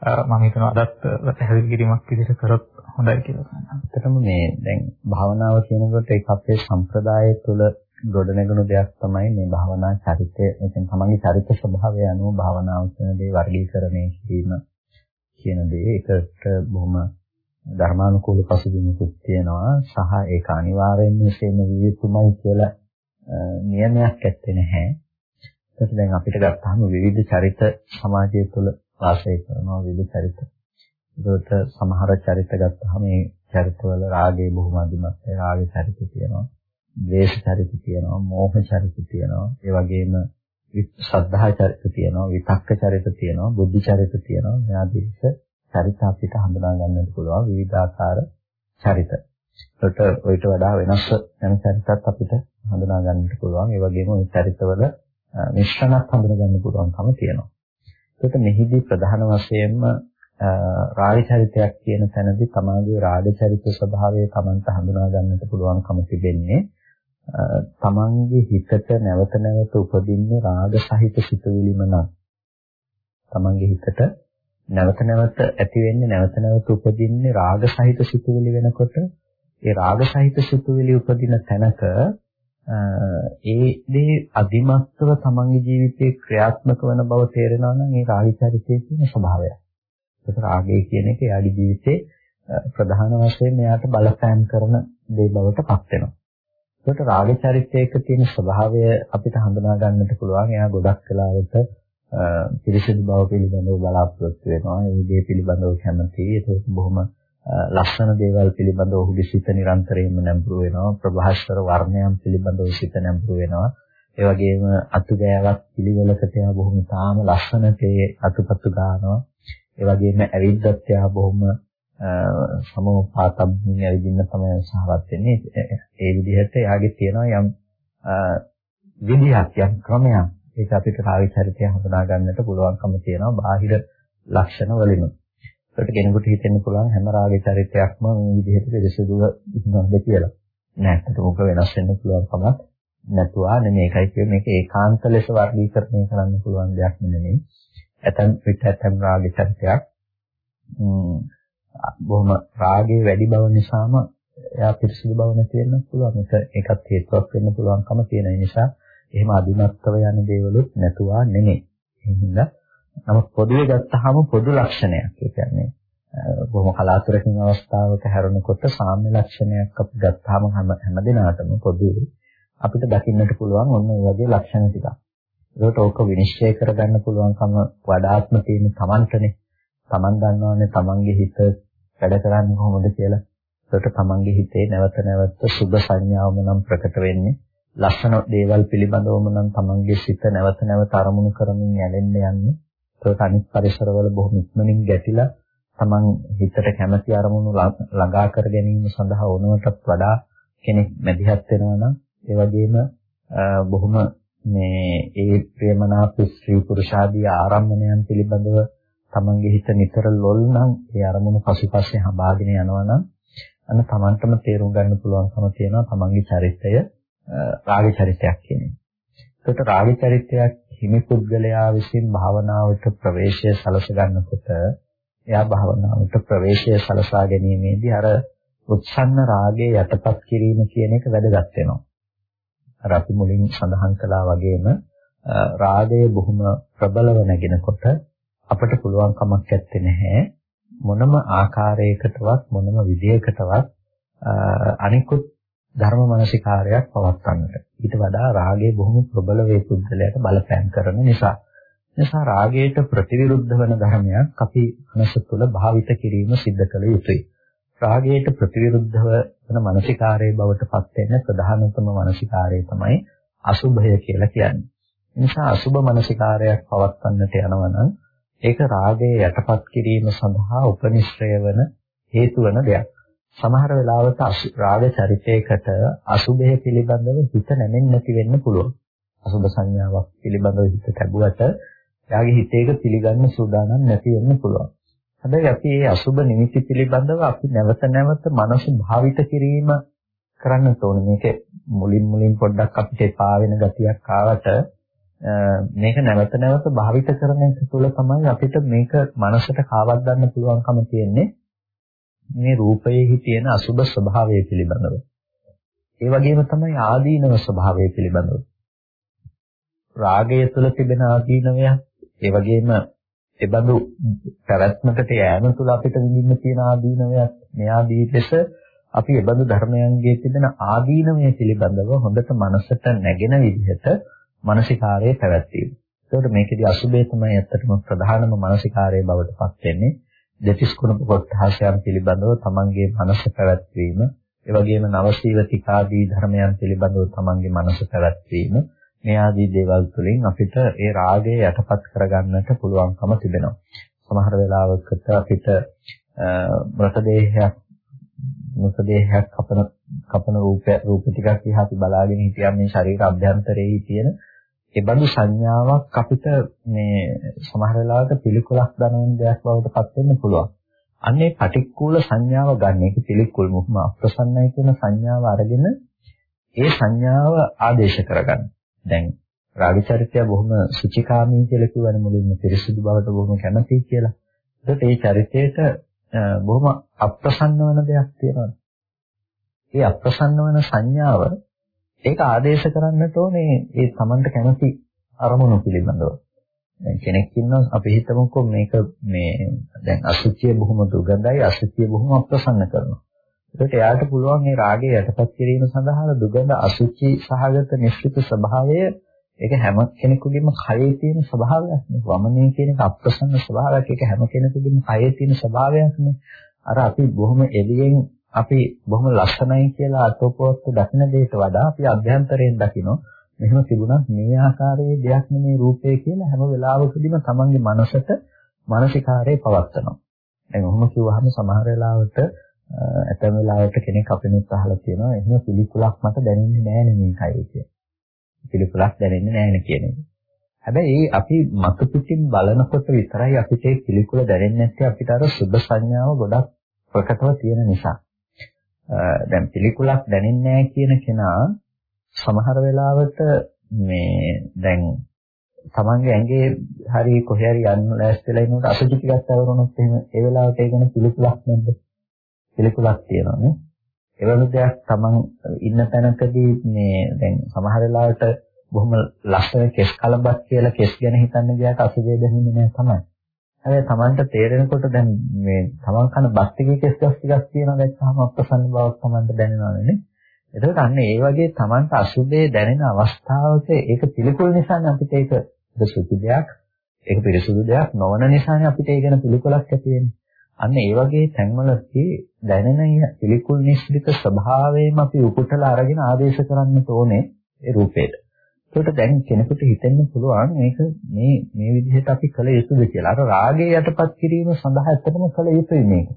මම හිතනවා අදත් පැහැදිලි කිරීමක් විදිහට කරොත් හොඳයි කියලා කියනවා. ඇත්තටම මේ දැන් භාවනාව කියනකොට ඒක අපේ සම්ප්‍රදාය තුළ ගොඩනැගුණු දෙයක් තමයි මේ භාවනා චරිතය. එතෙන් තමන්ගේ චරිත ස්වභාවය අනුව භාවනාව කියන දේ වර්ගීකරණය කිරීම කියන දේ ඒකට බොහොම ධර්මානුකූල පසුබිමකුත් තියෙනවා සහ ඒක අනිවාර්යෙන්ම එසේම විය යුතුමයි කියලා නියමයක් ඇත්තේ නැහැ. ඒත් දැන් අපිට ගත්තාම විවිධ චරිත සමාජය තුළ වාසය කරනවා විවිධ චරිත. ඒකට සමහර චරිත ගත්තාම මේ චරිතවල රාගය බොහොම අධිමත් ඒ රාග චරිත තියෙනවා. ද්වේෂ චරිත තියෙනවා, මෝහ චරිත තියෙනවා. ඒ වගේම ශ්‍රද්ධා චරිත තියෙනවා, විතක්ක චරිත තියෙනවා, බුද්ධි චරිත තියෙනවා. මේ ආදී චරිත අපිට හඳුනා ගන්නත් පුළුවන් විවිධාකාර චරිත. ඒකට ඔයිට වඩා වෙනස් වෙන චරිතත් අපිට හඳුනා ගන්නත් පුළුවන්. ඒ වගේම මේ චරිතවල මිශ්‍රණක් හඳුනා ගන්න පුළුවන්කම තියෙනවා. ඒකට මෙහිදී ප්‍රධාන වශයෙන්ම රාග චරිතයක් කියන තැනදී තමාගේ රාග චරිත ස්වභාවය Tamanta හඳුනා ගන්නට පුළුවන්කම තිබෙන්නේ තමන්ගේ හිතට නැවත නැවත උපදින්නේ රාග සහිත සිතුවිලිම නම්. තමන්ගේ හිතට නැවත නැවත ඇති වෙන්නේ නැවත නැවත උපදින්නේ රාග සහිත සිතුවිලි වෙනකොට. ඒ රාග සහිත සිතුවිලි උපදින තැනක ඒ දේ අදිමත්ව තමන්ගේ ජීවිතේ ක්‍රියාත්මක වන බව තේරෙනවා නම් ඒ රාගචරිතයේ තියෙන ස්වභාවය. ඒක රාගය කියන එක යාගේ ජීවිතේ ප්‍රධාන වශයෙන් එයාට බලපෑම් කරන දේ බවට පත් වෙනවා. ඒකට රාග චරිතයක තියෙන ස්වභාවය අපිට හඳුනා ගන්නට පුළුවන්. එයා ගොඩක් වෙලාවට පිරිසිදු බව පිළිබඳව බලාපොරොත්තු වෙනවා. ඒ දේ පිළිබඳව කැමතියි. ඒක බොහොම ලස්සන දේවල් පිළිබඳව ඔහුගේ සිත නිරන්තරයෙන්ම නැඹුරු වෙනවා. ප්‍රභාස්වර වර්ණයන් පිළිබඳව සිත නැඹුරු වෙනවා. ඒ වගේම අතුගෑවක් පිළිවෙලකට එයා බොහොම තාම ලස්සනට අතුපතු ගන්නවා. ඒ වගේම ඇවිද්දත් එයා බොහොම සමෝපාතම්මින් ඇවිදින්න තමයි උත්සාහවත් වෙන්නේ. ඒ විදිහට එයාගේ තියෙනවා යම් විදිහක් යම් ක්‍රමයක්. ඒක අපිට කාර්ය චරිතය හඳුනා ගන්නට පුළුවන්කම තියෙනවා බාහිර ලක්ෂණ වලින්. ඒකට කෙනෙකුට හිතෙන්න පුළුවන් හැම රාග චරිතයක්ම මේ විදිහට පිළිසිදුව ඉන්නවද කියලා. නෑ. ඒක උක වෙනස් වෙන්න පුළුවන් කමක් නැතුවා නෙමේකයි කියන්නේ මේක ඒකාන්ත ලෙස වර්ගීකරණය කරන්න පුළුවන් දෙයක් නෙමෙයි. ඇතන් පිට ඇතන් රාග චරිතයක් බොහොම රාගයේ වැඩි බව නිසාම එයා පිරිසිදු බව නැති වෙන්න පුළුවන්. මේක ඒකත් හේතුවක් වෙන්න පුළුවන්කම තියෙන නිසා එහෙම අදිමත්ව යන දේවලුත් නැතුවා නෙමෙයි. එහෙනම් නමුත් පොදුවේ ගත්තාම පොදු ලක්ෂණයක්. ඒ කියන්නේ බොහොම කලාතුරකින් අවස්ථාවක හැරෙනකොට සාම්‍ය ලක්ෂණයක් අපි ගත්තාම හැම හැමදිනාටම පොදුවේ අපිට දකින්නට පුළුවන් ඔන්න ඒ වගේ ලක්ෂණ ටිකක්. ඒකට ඕක විනිශ්චය කරගන්න පුළුවන්කම වඩාත්ම තියෙන Tamanටනේ. Taman දන්නවනේ Tamanගේ හිත වැඩ කරන්නේ කොහොමද කියලා. ඒකට Tamanගේ හිතේ නැවත නැවත සුබ සංඥාවම නම් ප්‍රකට වෙන්නේ. ලස්සන දේවල් පිළිබඳවම නම් Tamanගේ සිත නැවත නැවත අරමුණු කරමින් යැලෙන්න යන්නේ. ඒකට අනිත් පරිසරවල බොහොම ඉක්මනින් ගැටිලා තමන් හිතට කැමති අරමුණු ළඟා කර ගැනීම සඳහා ඕනවටත් වඩා කෙනෙක් මැදිහත් වෙනවා නම් ඒ වගේම බොහොම මේ ඒ ප්‍රේමනාප ස්ත්‍රී පුරුෂ ආදී ආරම්භණයන් පිළිබඳව තමන්ගේ හිත නිතර ලොල් නම් ඒ අරමුණු පසුපස්සේ හඹාගෙන යනවා නම් අන්න තමන්ටම තේරුම් ගන්න පුළුවන්කම තියෙනවා තමන්ගේ චරිතය රාග චරිතයක් කියන එක. ඒකට රාග චරිතයක් හිමි පුද්ගලයා විසින් භාවනාවට ප්‍රවේශය සලස ගන්නකොට එයා භාවනාවට ප්‍රවේශය සලසා ගැනීමේදී අර උත්සන්න රාගයේ යටපත් කිරීම කියන එක වැදගත් වෙනවා. අර අපි මුලින් සඳහන් කළා වගේම රාගය බොහොම ප්‍රබලව නැගෙනකොට අපට පුළුවන් කමක් නැත්තේ නැහැ මොනම ආකාරයකටවත් මොනම විදියකටවත් අනිකුත් ධර්ම මානසිකාරයක් පවත්වන්නට. ඊට වඩා රාගය බොහොම ප්‍රබල වේ පුද්ගලයාට බලපෑම් කරන නිසා. නිසා රාගයට ප්‍රතිවිරුද්ධ වන ධර්මයක් අපි මනස තුළ භාවිත කිරීම සිද්ධ කළ යුතුයි. රාගයට ප්‍රතිවිරුද්ධ වන මානසිකාරයේ බවට පත් වෙන ප්‍රධානතම මානසිකාරය තමයි අසුභය කියලා කියන්නේ. නිසා අසුභ මානසිකාරයක් පවත්වන්නට යනවා නම් ඒක රාගයේ යටපත් කිරීම සඳහා උපනිශ්‍රය වන හේතු වන දෙයක්. සමහර වෙලාවට රාග චරිතයකට අසුභය පිළිබඳව හිත නැමෙන්නේ නැති වෙන්න පුළුවන්. අසුභ සංඥාවක් පිළිබඳව හිත ලැබුවට එයාගේ හිතේක පිළිගන්න සූදානම් නැති වෙන්න පුළුවන්. හැබැයි අපි මේ අසුබ නිමිති පිළිබඳව අපි නැවත නැවත මනස භාවිත කිරීම කරන්න ඕනේ. මේක මුලින් මුලින් පොඩ්ඩක් අපිට එපා වෙන ගතියක් ආවට මේක නැවත නැවත භාවිත කරන එක තුළ තමයි අපිට මේක මනසට කාවත් ගන්න පුළුවන්කම තියෙන්නේ. මේ රූපයේ තියෙන අසුබ ස්වභාවය පිළිබඳව. ඒ වගේම තමයි ආදීනව ස්වභාවය පිළිබඳව. රාගය තුළ තිබෙන ආදීනවයක් ඒ වගේම ඒබඳු පැවැත්මකට යෑම තුළ අපිට විඳින්න තියෙන ආදීනවයක් මේ ආදී ලෙස අපි ඒබඳු ධර්මයන්ගේ තිබෙන ආදීනමය පිළිබඳව හොඳට මනසට නැගෙන විදිහට මානසිකාරයේ පැවැත්වීම. ඒකට මේකෙදි අසුබේ තමයි ඇත්තටම ප්‍රධානම මානසිකාරයේ බවට පත් වෙන්නේ. දෙතිස් කුණප කොටහසයන් පිළිබඳව තමන්ගේ මනස පැවැත්වීම, ඒ වගේම නවසීවතිකාදී ධර්මයන් පිළිබඳව තමන්ගේ මනස පැවැත්වීම, මේ ආදී දේවල් තුළින් අපිට ඒ රාගය යටපත් කරගන්නට පුළුවන්කම තිබෙනවා. සමහර වෙලාවකට අපිට මృతදේහයක් මృతදේහයක් කපන කපන රූප රූප ටිකක් දිහා අපි බලාගෙන හිටියම මේ ශරීර අභ්‍යන්තරයේ තියෙන ඒ බඳු සංඥාවක් අපිට මේ සමහර වෙලාවට පිළිකුලක් දනවන දෙයක් බවට පත් වෙන්න පුළුවන්. අන්නේ පටික්කුල සංඥාව ගන්න එක පිළිකුල් මොහොම අප්‍රසන්නයි කියන සංඥාව අරගෙන ඒ සංඥාව ආදේශ කරගන්න. දැන් රාග චරිතය බොහොම සුචිකාමී කියලා කියවනේ මුලින්ම පිරිසිදු බවට බොහොම කැමතියි කියලා. ඒකට ඒ චරිතයට බොහොම අප්‍රසන්න වෙන දෙයක් තියෙනවා. ඒ අප්‍රසන්න වෙන සංඥාව ඒක ආදේශ කරන්නට ඕනේ ඒ Tamanට කැමති අරමුණු පිළිබඳව. දැන් කෙනෙක් ඉන්නවා අපි හිතමුකෝ මේක මේ දැන් අසුචිය බොහොම දුගඳයි අසුචිය බොහොම අප්‍රසන්න කරනවා. ඒකට එයාට පුළුවන් මේ රාගය යටපත් කිරීම සඳහා දුගඳ අසුචි සහගත නිශ්චිත ස්වභාවය ඒක හැම කෙනෙකුගේම කයේ තියෙන ස්වභාවයක් නේ. වමනේ කියන එක අප්‍රසන්න ස්වභාවයක්. ඒක හැම කෙනෙකුගේම කයේ තියෙන ස්වභාවයක් නේ. අර අපි බොහොම එළියෙන් අපි බොහොම ලස්සනයි කියලා අතෝපොත්ත දකින දෙයට වඩා අපි අභ්‍යන්තරයෙන් දකිනවා. මෙහෙම තිබුණත් මේ ආකාරයේ දෙයක් නෙමේ රූපය කියලා හැම වෙලාවකදීම තමන්ගේ මනසට මානසිකාරය පවත්නවා. දැන් ඔහොම කිව්වහම සමහර වෙලාවට ඇතැම් වෙලාවට කෙනෙක් අපිනුත් අහලා තියෙනවා එහෙම පිළිකුලක් මට දැනෙන්නේ නැහැ නේ මේකයි කියලා. පිළිකුලක් දැනෙන්නේ නැහැ නේ කියන එක. හැබැයි අපි මතු පිටින් බලනකොට විතරයි අපිට ඒ පිළිකුල දැනෙන්නේ නැත්තේ අපිට අර සුබ සංඥාව ගොඩක් ප්‍රකටව තියෙන නිසා. දැන් පිළිකුලක් දැනෙන්නේ නැහැ කියන කෙනා සමහර වෙලාවට මේ දැන් තමන්ගේ ඇඟේ හරි කොහේ හරි යන්න ලෑස්තිලා ඉන්නකොට අසුචි ටිකක් අවරනොත් එහෙම ඒ වෙලාවට ඒ ගැන පිළිකුලක් නැද්ද? පිළිකුලක් තියෙනවා නේ. එවැනි දෙයක් තමන් ඉන්න තැනකදී මේ දැන් සමහර වෙලාවට බොහොම ලස්සන කෙස් කලබක් කියලා කෙස් ගැන හිතන්න ගියාට අසුබේ දැනෙන්නේ නැහැ තමයි. හැබැයි තමන්ට තේරෙනකොට දැන් මේ තමන් කන බත් ටිකේ කෙස් ගස් ටිකක් තියෙනවා දැක්කම අප්‍රසන්න බවක් තමන්ට දැනෙනවනේ. එතකොට අන්න ඒ වගේ තමන්ට අසුබේ දැනෙන අවස්ථාවක ඒක පිළිකුල් නිසානේ අපිට ඒක සුචි දෙයක් ඒක පිරිසුදු දෙයක් නොවන නිසානේ අපිට ඒ ගැන පිළිකුලක් ඇති වෙන්නේ. අන්න ඒ වගේ තැන්වලදී දැනෙන පිළිකුල් නිශ්චිත ස්වභාවයෙන් අපි උපුටලා අරගෙන ආදේශ කරන්න ඕනේ ඒ රූපේට. ඒකට දැන් කෙනෙකුට හිතෙන්න පුළුවන් මේක මේ මේ විදිහට අපි කළ යුතුද කියලා. අර රාගය යටපත් කිරීම සඳහා ඇත්තටම කළ යුතුයි මේක.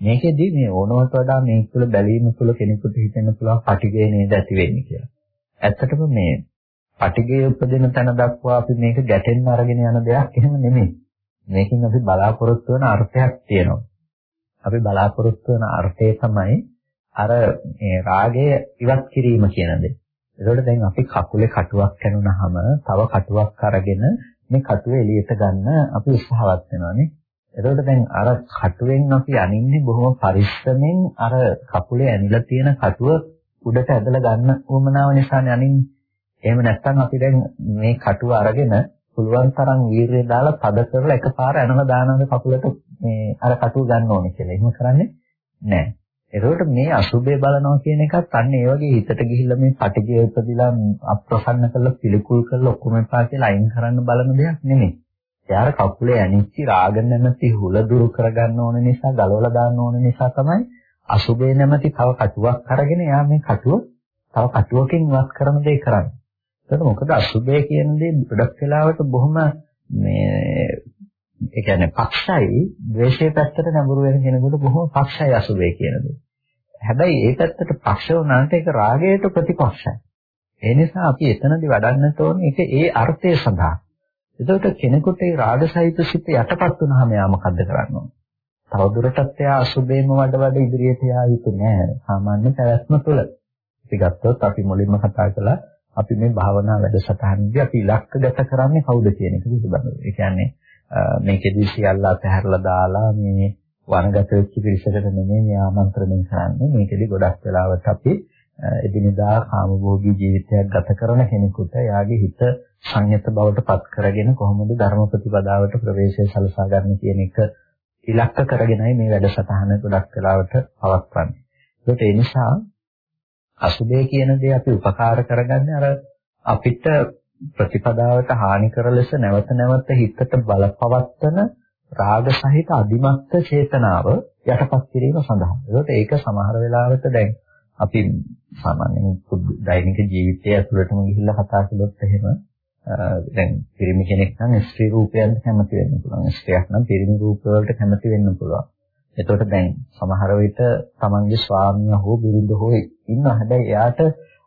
මේකෙදී මේ ඕනවට වඩා මේ තුළ බැලීම තුළ කෙනෙකුට හිතෙන්න පුළුවන් පටිඝය නේද ඇති වෙන්නේ කියලා. ඇත්තටම මේ පටිඝය උපදින තැන දක්වා අපි මේක ගැටෙන්න අරගෙන යන දෙයක් එහෙම නෙමෙයි. මේකෙන් අපි බලාපොරොත්තු වෙන අර්ථයක් තියෙනවා. අපි බලාපොරොත්තු වෙන අර්ථය තමයි අර මේ රාගය ඉවත් කිරීම කියන දේ. ඒකට දැන් අපි කකුලේ කටුවක් කනුනහම තව කටුවක් අරගෙන මේ කටුව එළියට ගන්න අපි උත්සාහවත් වෙනවානේ. එතකොට දැන් අර කටුවෙන් අපි අනින්නේ බොහොම පරිස්සමෙන් අර කකුලේ ඇනිලා තියෙන කටුව උඩට ඇදලා ගන්න උවමනාව නිසානේ අනින්නේ. එහෙම නැත්නම් අපි දැන් මේ කටුව අරගෙන පුළුවන් තරම් වීර්යය දාලා තද කරලා එකපාර ඇනලා දානවනේ කකුලට මේ අර කටුව ගන්න ඕනේ කියලා. එහෙම කරන්නේ නැහැ. ඒකෝට මේ අසුබේ බලනවා කියන එකත් අන්න ඒ වගේ හිතට ගිහිල්ලා මේ පටිගය උපදිලා අප්‍රසන්න කරලා පිළිකුල් කරලා ඔක්කොම එපා කියලා අයින් කරන්න බලන දෙයක් නෙමෙයි. එයාර කකුලේ ඇනිච්ච රාග නැමැති හුල දුරු කරගන්න ඕන නිසා ගලවලා දාන්න ඕන නිසා තමයි අසුබේ නැමැති තව කටුවක් අරගෙන එයා මේ කටුව තව කටුවකින් ඉවත් කරන දේ කරන්නේ. එතකොට මොකද අසුබය කියන දේ ගොඩක් වෙලාවට බොහොම මේ ඒ කියන්නේ පක්ෂයි ද්වේෂයේ පැත්තට නැඹුරු වෙන කෙනෙකුට බොහොම පක්ෂයි අසුබය කියන දේ. හැබැයි ඒ පැත්තට පක්ෂ වුණාට ඒක රාගයට ප්‍රතිපක්ෂයි. ඒ නිසා අපි එතනදි වඩන්නට ඕනේ ඒක ඒ අර්ථය සඳහා. එතකොට කෙනෙකුට ඒ රාගසහිත සිත යටපත් වුනහම යා මොකද්ද කරන්න ඕනේ? තවදුරටත් එයා අසුබේම වඩ වඩ ඉදිරියට යා යුතු නෑ. සාමාන්‍ය පැවැත්ම තුළ. අපි ගත්තොත් අපි මුලින්ම කතා කළා අපි මේ භාවනා වැඩසටහනදී අපි ඉලක්කගත කරන්නේ කවුද කියන එක පිළිබඳව. ඒ කියන්නේ මේකෙදී සියල්ල අතහැරලා දාලා මේ වනගත වෙච්ච පිරිසකට නෙමෙයි මේ ආමන්ත්‍රණය කරන්නේ. මේකෙදී ගොඩක් වෙලාවට අපි එදිනදා කාමභෝගී ජීවිතයක් ගත කරන කෙනෙකුට එයාගේ හිත සංයත බවට පත් කරගෙන කොහොමද ධර්ම ප්‍රතිපදාවට ප්‍රවේශය සලසා ගන්න කියන එක ඉලක්ක කරගෙනයි මේ වැඩසටහන ගොඩක් වෙලාවට පවත්වන්නේ. ඒකට ඒ නිසා අසුබය කියන දේ අපි උපකාර කරගන්නේ අර අපිට ප්‍රතිපදාවට හානිකර ලෙස නැවත නැවත හිතට බලපවත්තන රාග සහිත අදිමත්ත චේතනාව යටපත් කිරීම සඳහා. ඒකට ඒක සමහර වෙලාවට දැන් අපි සාමාන්‍යයෙන් දෛනික ජීවිතය ඇතුළටම ගිහිල්ලා කතා කළොත් එහෙම දැන් පිරිමි කෙනෙක් නම් ස්ත්‍රී රූපයන්ට කැමති වෙන්න පුළුවන්. ස්ත්‍රියක් නම් පිරිමි රූප වලට කැමති වෙන්න පුළුවන්. එතකොට දැන් සමහර විට තමන්ගේ ස්වාමියා හෝ බිරිඳ හෝ ඉන්නවා. හැබැයි එයාට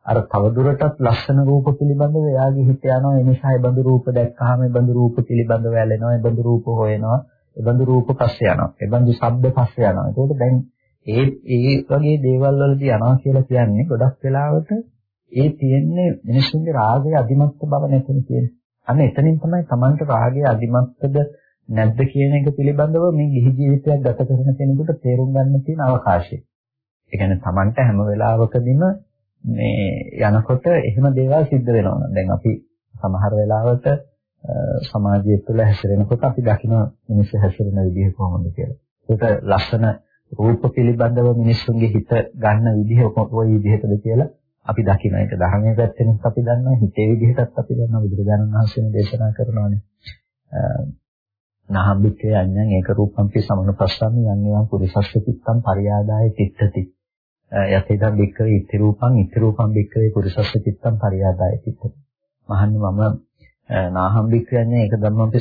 අර තවදුරටත් ලස්සන රූප පිළිබඳව එයාගේ හිත යනවා. ඒ නිසා ඒ බඳු රූප දැක්කහම ඒ බඳු රූප පිළිබඳව ඇලෙනවා. ඒ බඳු රූප හොයනවා. ඒ බඳු රූප පස්සේ යනවා. ඒ බඳු ශබ්ද පස්සේ යනවා. ඒකෝට දැන් ඒ ඒ වගේ දේවල් වලදී යනවා කියලා කියන්නේ ගොඩක් වෙලාවට ඒ තියෙන්නේ මිනිස්සුන්ගේ රාගයේ අධිමත්ත බව නැතින කියන්නේ. අන්න එතනින් තමයි Tamanට රාගයේ අධිමත්තද නැද්ද කියන එක පිළිබඳව මේ ගිහි ජීවිතයක් ගත කරන කෙනෙකුට තේරුම් ගන්න තියෙන අවකාශය. ඒ කියන්නේ Tamanට හැම වෙලාවකදීම මේ යනකොට එහෙම දේවල් සිද්ධ වෙනවා. දැන් අපි සමහර වෙලාවට සමාජය තුළ හැසිරෙනකොට අපි දකින මිනිස්සු හැසිරෙන විදිහ කොහොමද කියලා. ඒක ලස්සන රූප පිළිබඳව මිනිස්සුන්ගේ හිත ගන්න විදිහ කොයි විදිහටද කියලා අපි දකින එක ධර්මයේ පැත්තෙන් අපි දන්නවා හිතේ විදිහටත් අපි දන්නවා බුදුරජාණන් වහන්සේ දේශනා කරනවානේ. නහම්බිකේ අඤ්ඤං ඒක රූපම්පි සමනුපස්සම්මි යන්නේවං පුරිසස්ස චිත්තං පරියාදාය චිත්තති යතේදම් බික්කවේ ඉති රූපං ඉති රූපං බික්කවේ පුරිසස්ස චිත්තං පරියාදාය චිත්තති මහන්නේ මම නාහම්බිකේ අඤ්ඤං ඒක ධම්මම්පි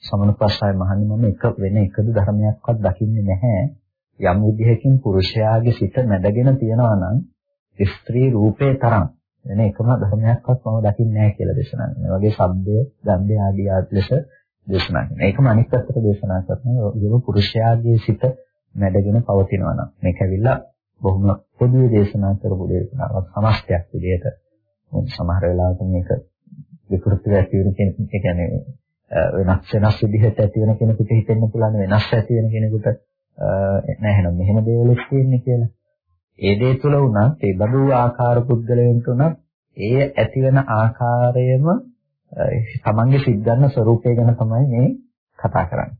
සමනුපස්සය මහන්නේ මම එක වෙන එකදු ධර්මයක්වත් දකින්නේ නැහැ යම් විදිහකින් පුරුෂයාගේ සිත නැඩගෙන තියනවා නම් ස්ත්‍රී රූපේ තරම් වෙන එකම ධර්මයක්වත් මම දකින්නේ නැහැ කියලා දේශනා කරනවා. මේ වගේ ශබ්දය, ගන්ධය ආදී ආත්ලෙස දේශනා කරනවා. ඒකම අනිත් පැත්තට දේශනා කරනවා. යොමු පුරුෂයාගේ සිත නැඩගෙන පවතිනවා නම් මේක ඇවිල්ලා බොහොම පොදුවේ දේශනා කරපු දේශනාවක් සමස්තයක් විදිහට සමහර වෙලාවට මේක විකෘති ඇති වෙන කෙනෙක් ඒ කියන්නේ වෙනස් වෙනස් විදිහට ඇති වෙන කෙනෙකුට හිතෙන්න පුළුවන් වෙනස් ඇති වෙන කෙනෙකුට නෑ එහෙනම් මෙහෙම දේවල් තියෙන්නේ කියලා. ඒ දේ තුළ වුණත් ඒ බඳු ආකාර පුද්ගලයන්ට උනත් ඒ ඇති වෙන ආකාරයම තමන්ගේ සිද්ධාන්න ස්වરૂපය ගැන තමයි මේ කතා කරන්නේ.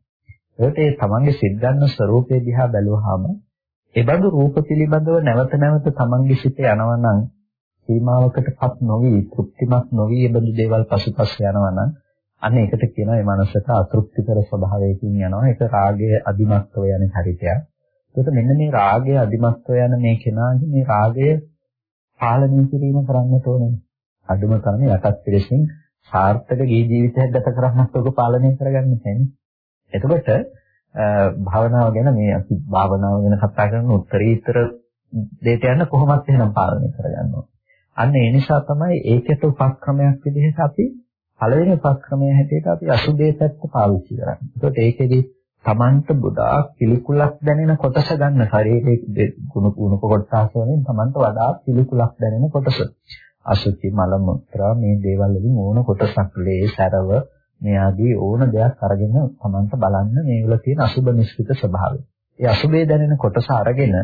ඒකට ඒ තමන්ගේ සිද්ධාන්න ස්වરૂපය දිහා බැලුවාම ඒ බඳු රූප පිළිබඳව නැවත නැවත තමන්ගේ සිතේ යනවා නම් සීමාවකටපත් නොවි තෘප්තිමත් නොවි ඒ බඳු දේවල් පසුපස යනවා නම් අන්න ඒකට කියනවා මේ මනසට අතෘප්තිකර ස්වභාවයකින් යනවා. ඒක රාගයේ අදිමත්ව යන චරිතයක්. ඒකට මෙන්න මේ රාගයේ අදිමත්ව යන මේ කෙනාගේ මේ රාගය පාලනය කිරීම කරන්නට ඕනේ. අඩුම තරමේ යටත් පිළිසින් සාර්ථක ගී ජීවිතයක් ගත කරන්නත් ඔක පාලනය කරගන්න තියෙන්නේ. එතකොට භාවනාව ගැන මේ අපි භාවනාව ගැන කතා කරන උත්තරීතර දෙයට යන කොහොමද එහෙනම් පාලනය කරගන්නවා. අන්න ඒ නිසා තමයි ඒකට උපක්‍රමයක් විදිහට අපි පළවෙනි උපක්‍රමයේ හැටියට අපි අසුබේ පැත්ත පාවිච්චි කරන්නේ. ඒකට ඒකෙදි Tamanට ගොඩාක් පිළිකුලක් දැනෙන කොටස ගන්න ශරීරයේ කුණු කුණු කොටස වලින් Tamanට වඩා පිළිකුලක් දැනෙන කොටස. අසුචි මල මුත්‍රා මේ දේවල් වලින් ඕන කොටසක් ලේ සැරව මේ ආදී ඕන දෙයක් අරගෙන Tamanට බලන්න මේ වල තියෙන අසුබ නිස්සිත ස්වභාවය. ඒ අසුබේ දැනෙන කොටස අරගෙන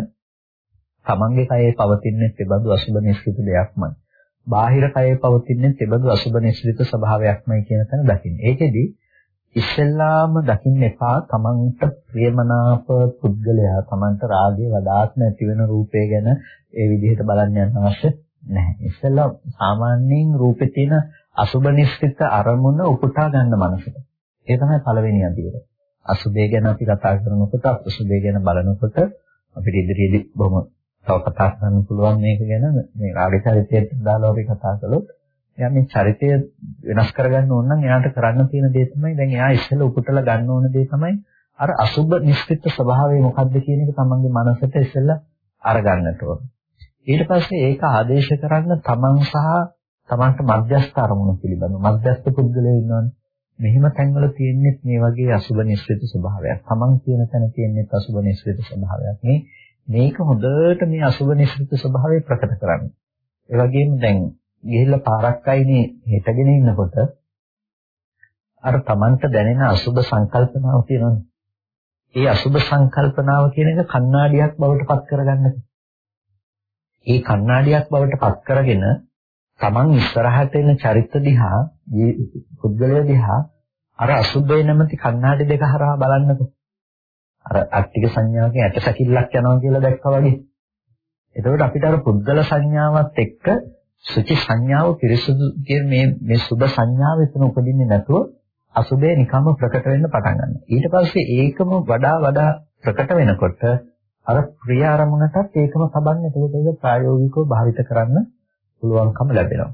Tamanගේ කයේ පවතින තිබඳු අසුබ නිස්සිත දෙයක්මයි. බාහිර කයේ පවතින තිබඳු අසුබ නිස්සිත ස්වභාවයක්මයි කියන තැන දකින්න. ඒකෙදි ඉස්සෙල්ලාම දකින්න එපා තමන්ට ප්‍රියමනාප පුද්ගලයා තමන්ට රාගය වඩාත් නැති වෙන රූපය ගැන ඒ විදිහට බලන්න යන්න අවශ්‍ය නැහැ. ඉස්සෙල්ලා සාමාන්‍යයෙන් රූපේ තියෙන අසුබ නිස්සිත අරමුණ උපුටා ගන්න මනසට. ඒ තමයි පළවෙනි අදියර. අසුබේ ගැන අපි කතා කරනකොට අසුබේ ගැන බලනකොට අපිට ඉදිරියේදී බොහොම තව කතා කරන්න පුළුවන් මේක ගැන මේ රාග චරිතයට දාලා අපි කතා කළොත් එයා මේ චරිතය වෙනස් කරගන්න ඕන නම් එයාට කරන්න තියෙන දේ තමයි දැන් එයා ඉස්සෙල්ලා උපුටලා ගන්න ඕන දේ තමයි අර අසුබ නිස්සිත ස්වභාවය මොකක්ද කියන එක තමන්ගේ මනසට ඉස්සෙල්ලා අරගන්නට ඕන. ඊට පස්සේ ඒක ආදේශ කරන්න තමන් සහ තමන්ට මධ්‍යස්ථ අරමුණ පිළිබඳව මධ්‍යස්ථ පුද්ගලයෝ ඉන්නවනේ. මෙහිම තැන්වල තියෙන්නේ මේ වගේ අසුබ නිස්සිත ස්වභාවයක්. තමන් කියන තැන තියෙන්නේ අසුබ නිස්සිත ස්වභාවයක්. මේ මේක හොඳට මේ අසුබ නිස්සිත ස්වභාවය ප්‍රකට කරන්නේ. ඒ වගේම දැන් ගිහිල්ලා පාරක් අයිනේ හිටගෙන ඉන්නකොට අර Tamanට දැනෙන අසුබ සංකල්පනාව තියෙනවනේ. ඒ අසුබ සංකල්පනාව කියන එක කණ්ණාඩියක් බවට පත් කරගන්න. ඒ කණ්ණාඩියක් බවට පත් කරගෙන Taman ඉස්සරහට එන චරිත දිහා, පුද්ගලයා දිහා අර අසුබේ නැමැති කණ්ණාඩි දෙක හරහා බලන්නකො. අර අට්ටික සංඥාවකින් ඇට සැකිල්ලක් යනවා කියලා දැක්කා වගේ. එතකොට අපිට අර පුද්ගල සංඥාවත් එක්ක සුචි සංඥාව පිරිසුදු කියන මේ මේ සුබ සංඥාව එතන උපදින්නේ නැතුව අසුබේ නිකම්ම ප්‍රකට වෙන්න පටන් ගන්නවා. ඊට පස්සේ ඒකම වඩා වඩා ප්‍රකට වෙනකොට අර ප්‍රිය අරමුණටත් ඒකම සබන්නේ. ඒකත් ඒක ප්‍රායෝගිකව භාවිත කරන්න පුළුවන්කම ලැබෙනවා.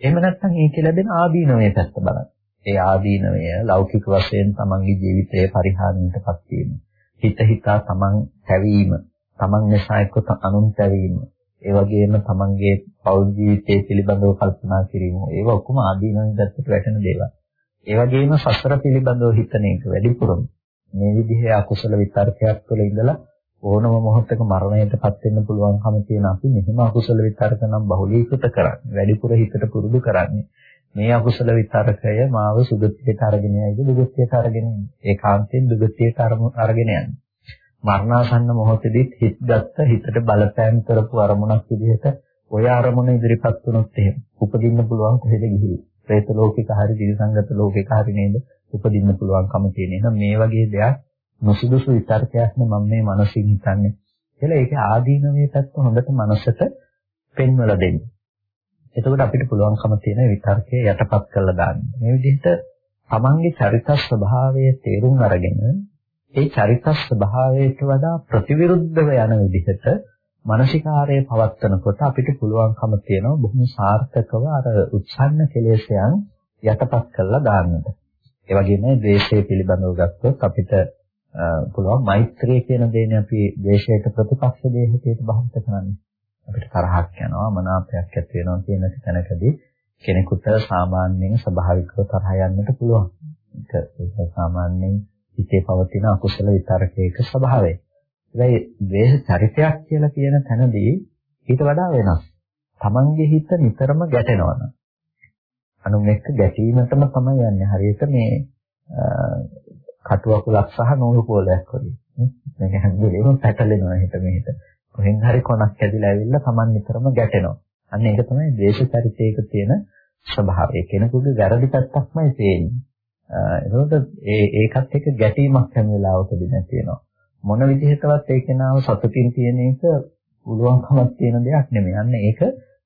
එහෙම නැත්නම් ඒකේ ලැබෙන ආදීනවයේ පැත්ත බලන්න. ඒ ආදීනවය ලෞකික වශයෙන් තමන්ගේ ජීවිතයේ පරිහානියටපත් වීම. හිත හිතා තමන් හැවීම, තමන් නිසා එක්ක අනුන් හැවීම, ඒ වගේම තමන්ගේ පෞල් ජීවිතය පිළිබඳව කල්පනා කිරීම ඒවා ඔක්කොම ආදීනවෙන් දැක්කට වැටෙන දේවල්. ඒ වගේම සසර පිළිබඳව හිතන එක වැඩිපුරම මේ විදිහේ අකුසල විතර්කයක් තුළ ඉඳලා ඕනම මොහොතක මරණයටපත් වෙන්න පුළුවන්කම තියෙන අපි මෙහෙම අකුසල විතරක නම් බහුලීකృత කරන්නේ වැඩිපුර හිතට පුරුදු කරන්නේ. මේ අකුසල විතරකය මාව සුගතියට අරගෙන යයිද දුගතියට අරගෙන යන්නේ ඒකාන්තයෙන් දුගතියට අරගෙන යන්නේ. මරණාසන්න මොහොතෙදිත් හිතගත්ත හිතට බලපෑම් කරපු අරමුණක් විදිහට ඔය අරමුණ ඉදිරිපත් වුණොත් එහෙම උපදින්න පුළුවන් කොහෙද ගිහින් ප්‍රේත ලෝකෙක හරි දිවිසංගත ලෝකෙක හරි නේද? උපදින්න පුළුවන්කම තියෙන. එහෙනම් මේ වගේ දෙයක් නොසුදුසු විතර්කයක් නේ මම මේ මනසින් හිතන්නේ. කියලා ඒක ආදීනමේ පැත්ත හොඳට මනසට පෙන්වලා දෙන්න. එතකොට අපිට පුළුවන්කම තියෙන විතර්කය යටපත් කරලා දාන්න. මේ විදිහට තමන්ගේ චරිත ස්වභාවය තේරුම් අරගෙන ඒ චරිත ස්වභාවයට වඩා ප්‍රතිවිරුද්ධව යන විදිහට මානසිකාරය පවත්නකොට අපිට පුළුවන්කම තියෙනවා බොහොම සාර්ථකව අර උත්සන්න කෙලෙසයන් යටපත් කරලා දාන්නට. ඒ වගේම ද්වේෂය පිළිබඳව ගත්තොත් අපිට පුළුවන් මෛත්‍රිය කියන දේනේ අපි ද්වේෂයට ප්‍රතිපක්ෂ දේ හැටියට භාවිත කරන්නේ. අපිට තරහක් යනවා මනාපයක් ඇති වෙනවා කියන තැනකදී කෙනෙකුට සාමාන්‍යයෙන් ස්වභාවිකව තරහ යන්නට පුළුවන්. ඒක සාමාන්‍යයෙන් හිතේ පවතින අකුසල විතරකයක ස්වභාවය. හැබැයි ද්වේෂ චරිතයක් කියලා කියන තැනදී ඊට වඩා වෙනස්. තමන්ගේ හිත නිතරම ගැටෙනවා. අනුන් එක්ක ගැටීමටම තමයි යන්නේ. හරියට මේ කටුවකුලක් සහ නූල් පොලයක් වගේ. මේක හැංගෙලෙම පැටලෙනවා හිත මෙහෙට. කොහෙන් හරි කොනක් ඇදිලා ඇවිල්ලා තමන් නිතරම ගැටෙනවා. අන්න ඒක තමයි ද්වේෂ චරිතයක තියෙන ස්වභාවය. කෙනෙකුගේ වැරදි පැත්තක්මයි තියෙන්නේ. එතකොට ඒ ඒකත් එක්ක ගැටීමක් හැම වෙලාවකදී නැති වෙනවා. මොන විදිහටවත් ඒ කෙනාව සතුටින් තියෙන එක පුළුවන්කමක් තියෙන දෙයක් නෙමෙයි. අන්න ඒක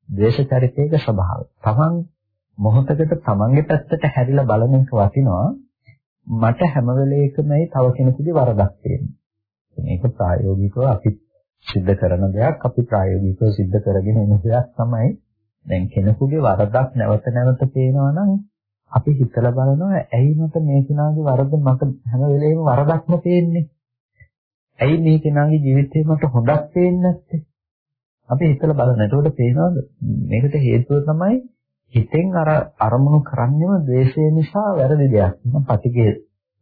ද්වේෂ චරිතයක ස්වභාවය. තමන් මොහොතකට තමන්ගේ පැත්තට හැරිලා බලන එක වටිනවා. මට හැම වෙලේකමයි තව කෙනෙකුගේ වරදක් තියෙන්නේ. මේක ප්‍රායෝගිකව අපි සිද්ධ කරන දෙයක් අපි ප්‍රායෝගිකව සිද්ධ කරගෙන එන දෙයක් තමයි දැන් කෙනෙකුගේ වරදක් නැවත නැවත පේනවා නම් අපි හිතලා බලනවා ඇයි මට මේ කෙනාගේ වරද මට හැම වෙලේම වරදක්ම පේන්නේ ඇයි මේ කෙනාගේ ජීවිතේ මට හොඳක් පේන්නේ නැත්තේ අපි හිතලා බලන. එතකොට පේනවද මේකට හේතුව තමයි හිතෙන් අර අරමුණු කරන්නේම ද්වේෂය නිසා වැරදි දෙයක්. මම පටිගේ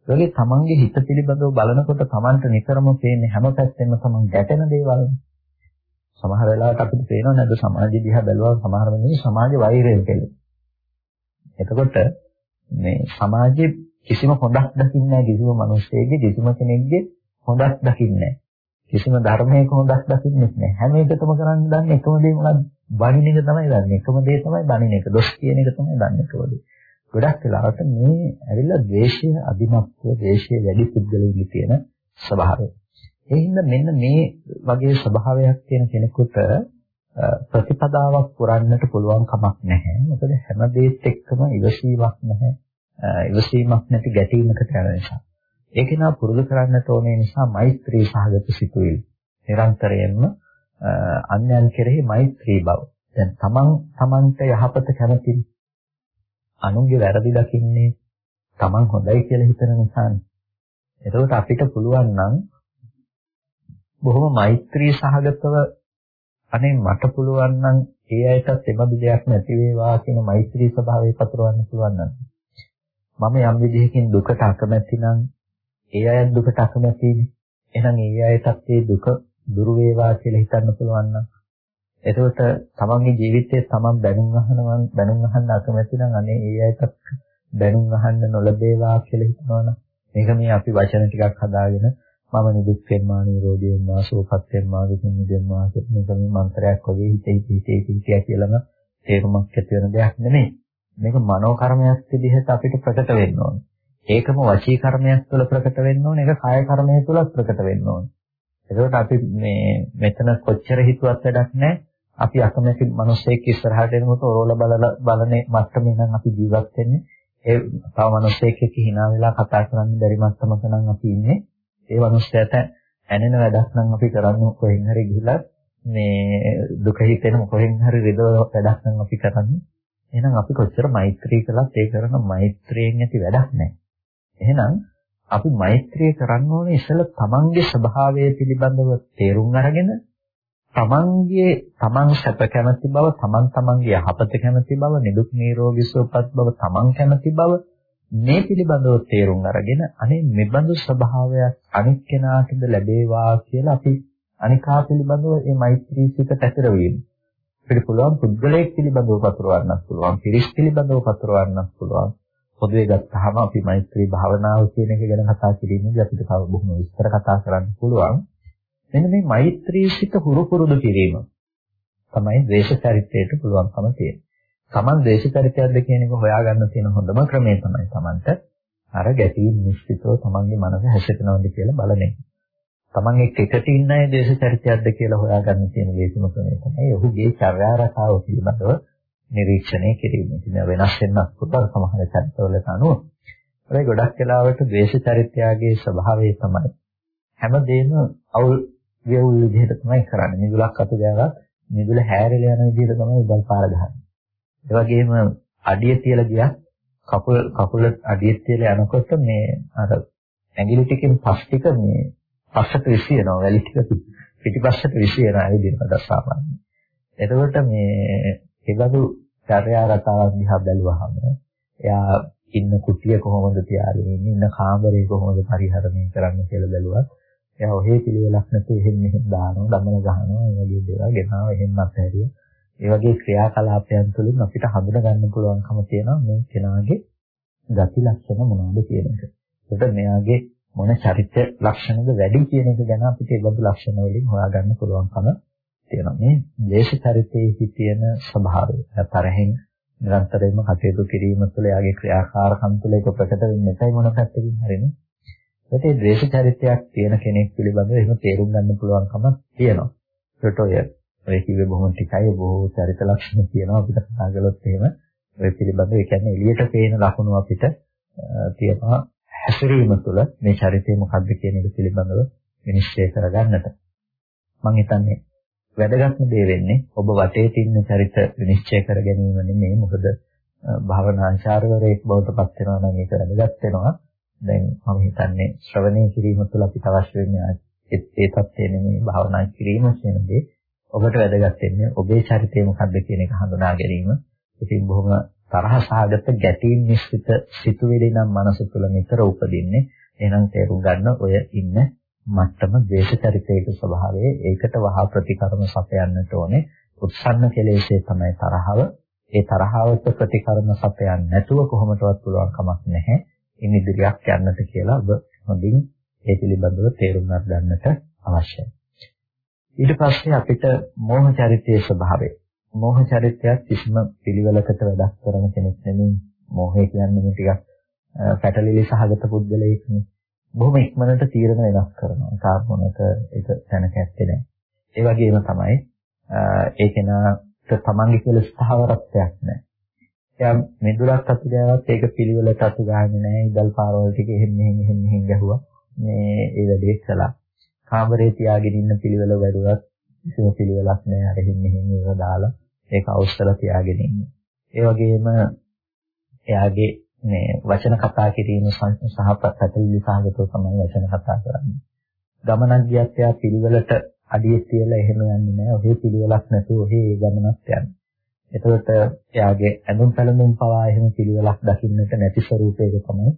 ඒගොල්ලේ තමන්ගේ හිත පිළිබඳව බලනකොට තමන්ට නිතරම පේන්නේ හැම පැත්තෙම තමන් ගැටෙන දේවල්. සමහර වෙලාවට අපිට පේනව නේද සමාජය දිහා බැලුවම සමහර වෙලාවට සමාජ වෛරයෙන් කෙලෙ. එතකොට මේ සමාජයේ කිසිම හොඳක් දකින්නේ නැහැ කිසිම මිනිස්සෙගේ කිසිම කෙනෙක්ගේ හොඳක් දකින්නේ නැහැ. කිසිම ධර්මයක හොඳක් දකින්නේ නැහැ. හැම එකටම කරන්න දන්නේ එකම දේ මොකක්ද? බණින එක තමයි දන්නේ. එකම දේ තමයි බණින එක. දොස් කියන එක තමයි දන්නේ එකම දේ. ගොඩක් වෙලාවට මේ ඇවිල්ලා ද්වේෂය අධිමත්ව ද්වේෂය වැඩි පුද්ගලයන්ගේ තියෙන ස්වභාවය. ඒ හින්දා මෙන්න මේ වගේ ස්වභාවයක් තියෙන කෙනෙකුට ප්‍රතිපදාවක් පුරන්නට පුළුවන් කමක් නැහැ. මොකද හැම දෙයත් එක්කම ඉවසීමක් නැහැ. ඉවසීමක් නැති ගැටීමකට යන නිසා. ඒක නා පුරුදු කරන්නට ඕනේ නිසා මෛත්‍රී සහගත සිතුවිලි. නිරන්තරයෙන්ම අන්‍යයන් කෙරෙහි මෛත්‍රී බව. දැන් තමන් තමන්ට යහපත කැමතියි. අනුන්ගේ වැරදි දකින්නේ තමන් හොඳයි කියලා හිතන නිසානේ. එතකොට අපිට පුළුවන් නම් බොහොම මෛත්‍රී සහගතව අනේ මට පුළුවන් නම් ඒ අයටත් එබඳු දෙයක් නැති වේවා කියන මෛත්‍රී ස්වභාවය පතුරවන්න පුළුවන් නම් මම යම් විදිහකින් දුකට අකමැති නම් ඒ අයත් දුකට අකමැතිනේ. එහෙනම් ඒ අයටත් ඒ දුක දුරු වේවා කියලා හිතන්න පුළුවන් නම් එතකොට තමන්ගේ ජීවිතයේ තමන් බැනුම් අහනවා බැනුම් අහන්න අකමැති නම් අනේ ඒ අයටත් බැනුම් අහන්න නොලැබේවා කියලා හිතනවනම් මේක මේ අපි වචන ටිකක් හදාගෙන මම නිදුක් වෙන්නා නිරෝධී වෙන්නා සුවපත් වෙන්නා දුකින් මිදෙන්නා කියන මේක මේ මන්ත්‍රයක් වගේ හිතේ හිතේ හිතේ කියලාම තේරුමක් ඇති වෙන දෙයක් නෙමෙයි. මේක මනෝ කර්මයක් විදිහට අපිට ප්‍රකට වෙන්න ඕනේ. ඒකම වචී කර්මයක් තුළ ප්‍රකට වෙන්න ඕනේ. ඒක කාය කර්මය තුළත් ප්‍රකට වෙන්න ඕනේ. එතකොට අපි මේ මෙතන කොච්චර හිතුවත් වැඩක් නැහැ. අපි අකමැති මිනිස්සෙක් ඉස්සරහට එනකොට ඕරෝල බලලා බලන්නේ මට්ටමේ නම් අපි ජීවත් වෙන්නේ. ඒ තව මිනිස්සෙක් එක්ක hina වෙලා කතා කරන්න බැරි මට්ටමක නම් අපි ඉන්නේ. ඒ මිනිස්සයාට ඇනෙන වැඩක් නම් අපි කරන්නේ කොහෙන් හරි ගිහිලා මේ දුක හිතෙන කොහෙන් හරි රිදව වැඩක් නම් අපි කරන්නේ. එහෙනම් අපි කොච්චර මෛත්‍රී කළත් ඒ කරන මෛත්‍රියෙන් ඇති වැඩක් නැහැ. එහෙනම් අපි මෛත්‍රිය කරන්න ඕනේ ඉස්සෙල්ල තමන්ගේ ස්වභාවය පිළිබඳව තේරුම් අරගෙන තමන්ගේ තමන් සැප කැමති බව තමන් තමන්ගේ යහපත කැමති බව නිදුක් නිරෝගී සුවපත් බව තමන් කැමති බව මේ පිළිබඳව තේරුම් අරගෙන අනේ මෙබඳු ස්වභාවයක් අනිත් කෙනාටද ලැබේවා කියලා අපි අනිකා පිළිබඳව මේ මෛත්‍රී සිත පැතිරවීම. අපිට පුළුවන් පුද්ගලයෙක් පිළිබඳව පතුරවන්නත් පුළුවන් පිරිස් පිළිබඳව පතුරවන්නත් පුළුවන්. පොදුවේ ගත්තාම අපි මෛත්‍රී භාවනාව කියන එක ගැන කතා කිරීමේදී අපිට තව බොහොම විස්තර කතා කරන්න පුළුවන්. මෙන්න මේ මෛත්‍රී සිත හුරු පුරුදු කිරීම තමයි ද්වේෂ චරිතයට පුළුවන්කම තියෙන්නේ. Taman ද්වේෂ චරිතයක්ද කියන එක හොයාගන්න තියෙන හොඳම ක්‍රමය තමයි Tamanට අර ගැටීම් නිශ්චිතව Tamanගේ මනස හැසිරෙනවද කියලා බලන එක. Taman එක්ක එකට ඉන්න අය ද්වේෂ චරිතයක්ද කියලා හොයාගන්න තියෙන ලේසිම ක්‍රමය තමයි ඔහුගේ චර්යා රටාව පිළිබඳව නිරීක්ෂණය කිරීම. ඉතින් වෙනස් වෙන්නත් පුළුවන් සමහර චරිතවලට අනුව. ඒ ගොඩක් වෙලාවට ද්වේෂ චරිතයාගේ ස්වභාවය තමයි හැමදේම අවුල් ගෙවුල් විදිහට තමයි කරන්නේ. මිදුලක් අතු ගෑවත් මිදුල හැරෙලා යන විදිහට තමයි ඉබල් පාර ගහන්නේ. ඒ වගේම අඩිය තියලා ගියා කකුල කකුල අඩිය තියලා යනකොට මේ අර ඇඟිලි ටිකෙන් පස් ටික මේ පස්සට විසියනවා වැලි ටික පිටිපස්සට විසියනවා ඇවිදිනවා සාමාන්‍යයෙන්. එතකොට මේ ඒබඳු චර්යා රටාවක් දිහා බැලුවහම එයා ඉන්න කුටිය කොහොමද තියාගෙන ඉන්නේ ඉන්න කාමරේ කොහොමද පරිහරණය කරන්න කියලා බැලුවා. එයා ඔහේ පිළිවෙලක් නැතුව එහෙම මෙහෙම දානවා, දමන ගහනවා, මේ වගේ දේවල් ගෙනාව එහෙම අත්හැරිය. ඒ වගේ ක්‍රියාකලාපයන් තුළින් අපිට හඳුනා ගන්න පුළුවන්කම තියෙනවා මේ කෙනාගේ ගති ලක්ෂණ මොනවද කියන එක. ඒකට මෙයාගේ මොන චරිත ලක්ෂණද වැඩි කියන එක ගැන අපිට ඒ බඳු ලක්ෂණ වලින් හොයාගන්න පුළුවන්කම තියෙනවා. මේ දේශ චරිතයේ තියෙන ස්වභාවය. තරහෙන් නිරන්තරයෙන්ම කටයුතු කිරීම තුළ එයාගේ ක්‍රියාකාරකම් තුළ ඒක ප්‍රකට වෙන්නේ නැතයි මොන පැත්තකින් හරිනේ. ඒත් ඒ ද්වේෂ චරිතයක් තියෙන කෙනෙක් පිළිබඳව එහෙම තේරුම් ගන්න පුළුවන්කම තියෙනවා. ඒකට ඔය ඔය කිව්වේ බොහොම ටිකයි බොහෝ චරිත ලක්ෂණ තියෙනවා අපිට කතා කළොත් එහෙම ඔය පිළිබඳව ඒ කියන්නේ එළියට පේන ලක්ෂණ අපිට තියෙනවා හැසිරීම තුළ මේ චරිතය මොකක්ද කියන එක පිළිබඳව විනිශ්චය කරගන්නට. මම හිතන්නේ වැදගත්ම දේ වෙන්නේ ඔබ වටේ තියෙන චරිත විනිශ්චය කර ගැනීම නෙමෙයි මොකද භාවනාචාර්යවරයෙක් බවට පත් වෙනවා නම් ඒක වැදගත් වෙනවා. දැන් මම හිතන්නේ ශ්‍රවණය කිරීම තුළ අපිට අවශ්‍ය වෙන්නේ ඒ තත්ත්වය නෙමෙයි භාවනා කිරීම කියන දේ. ඔබට වැදගත් වෙන්නේ ඔබේ චරිතය මොකක්ද කියන එක හඳුනා ගැනීම. ඉතින් බොහොම තරහ සහගත ගැටීම් මිශ්‍රිත සිතුවිලි නම් මනස තුළ නිතර උපදින්නේ. එහෙනම් තේරුම් ගන්න ඔය ඉන්න මට්ටම ද්වේෂ චරිතයක ස්වභාවය ඒකට වහා ප්‍රතිකර්ම සපයන්නට ඕනේ. උත්සන්න කෙලෙසේ තමයි තරහව. ඒ තරහවට ප්‍රතිකර්ම සපයන්නේ නැතුව කොහොමදවත් පුළුවන් කමක් නැහැ. ඉන් ඉදිරියක් යන්නට කියලා ඔබ හොඳින් ඒ පිළිබඳව තේරුම් ගන්නට අවශ්‍යයි. ඊට පස්සේ අපිට මෝහ චරිතයේ ස්වභාවය. මෝහ චරිතයක් කිසිම පිළිවෙලකට වැඩක් කරන කෙනෙක් නෙමෙයි. මෝහය කියන්නේ මේ ටිකක් පැටලිලි සහගත පුද්ගලයෙක්නේ. බොහොම ඉක්මනට තීරණ වෙනස් කරනවා. කාර්මොනක ඒක තැනක ඇත්තේ නැහැ. ඒ වගේම තමයි ඒ කෙනාට තමන්ගේ කියලා ස්ථාවරත්වයක් නැහැ. එයා මෙදුරක් අතු ගෑවත් ඒක පිළිවෙලට අතු ගහන්නේ නැහැ. ඉදල් පාරවල් ටික එහෙම මෙහෙම එහෙම මෙහෙම ගැහුවා. මේ ඒ වැඩේ කළා. කාමරේ තියාගෙන ඉන්න පිළිවෙල වැඩුවත් කිසිම පිළිවෙලක් නැහැ. අර එහෙම මෙහෙම ඒවා දාලා ඒක අවශ්‍යලා තියාගෙන ඉන්නේ. ඒ වගේම එයාගේ මේ වචන කතා කිරීම සහ පැටලිලි සහගතව තමයි වචන කතා කරන්නේ. ගමනක් ගියත් එයා පිළිවෙලට අඩිය තියලා එහෙම යන්නේ නැහැ. ඔහේ පිළිවෙලක් නැතුව ඔහේ ඒ ගමනක් යන්නේ. එතකොට එයාගේ ඇඳුම් පැළඳුම් පවා එහෙම පිළිවෙලක් දකින්නට නැති ස්වරූපයක තමයි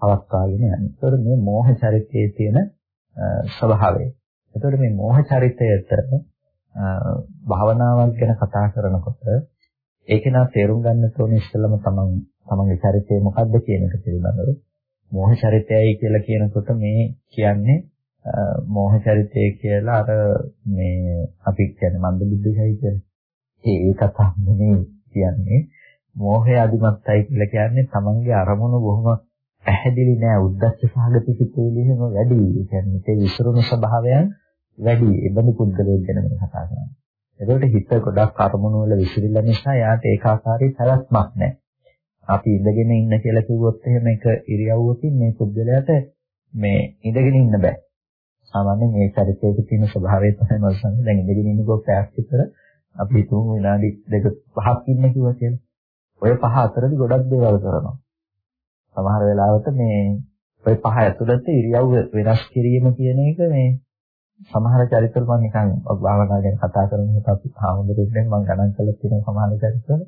පවත්වාගෙන යන්නේ. ඒතකොට මේ මෝහ චරිතයේ තියෙන ස්වභාවය. එතකොට මේ මෝහ චරිතයට භාවනාවක් ගැන කතා කරනකොට ඒක නා තේරුම් ගන්න ඕනේ ඉස්සෙල්ලම තමන් තමන්ගේ චරිතය මොකක්ද කියන එක පිළිබඳව. මෝහ චරිතයයි කියලා කියනකොට මේ කියන්නේ මෝහ චරිතය කියලා අර මේ අපි කියන්නේ මන්ද බුද්ධිසයි කියන්නේ ඒ කතාව නෙමෙයි කියන්නේ මෝහය අදිමත්තයි කියලා කියන්නේ තමන්ගේ අරමුණු බොහොම පැහැදිලි නෑ උද්දච්ච සහගත සිතුවිලි එහෙම වැඩි. ඒ කියන්නේ ඒ විසිරුණු ස්වභාවයන් වැඩි. ඒ බඳු පුද්ගලයෙක් ගැන මම කතා කරන්නේ. එතකොට හිත ගොඩක් අරමුණු වල විසිරිලා නිසා යාට ඒකාකාරී පැවැත්මක් නැහැ. අපි ඉඳගෙන ඉන්න කියලා කිව්වොත් එහෙම එක ඉරියව්වකින් මේ පුද්ගලයාට මේ ඉඳගෙන ඉන්න බෑ. සාමාන්‍යයෙන් මේ චරිතයක තියෙන ස්වභාවය තමයි මම කියන්නේ. දැන් ඉඳගෙන ඉන්නකොට පැයක් විතර අපි හිතමු විනාඩි දෙක පහක් ඉන්න කිව්වා කියලා. ඔය පහ අතරදී ගොඩක් දේවල් කරනවා. සමහර වෙලාවට මේ ඔය පහ ඇතුළත ඉරියව් වෙනස් කිරීම කියන එක මේ සමහර චරිතවල මම නිකන් භාවනා ගැන කතා කරනකොට අපි ආමුදුරෙන් මම ගණන් කළා තියෙන සමහර චරිතවල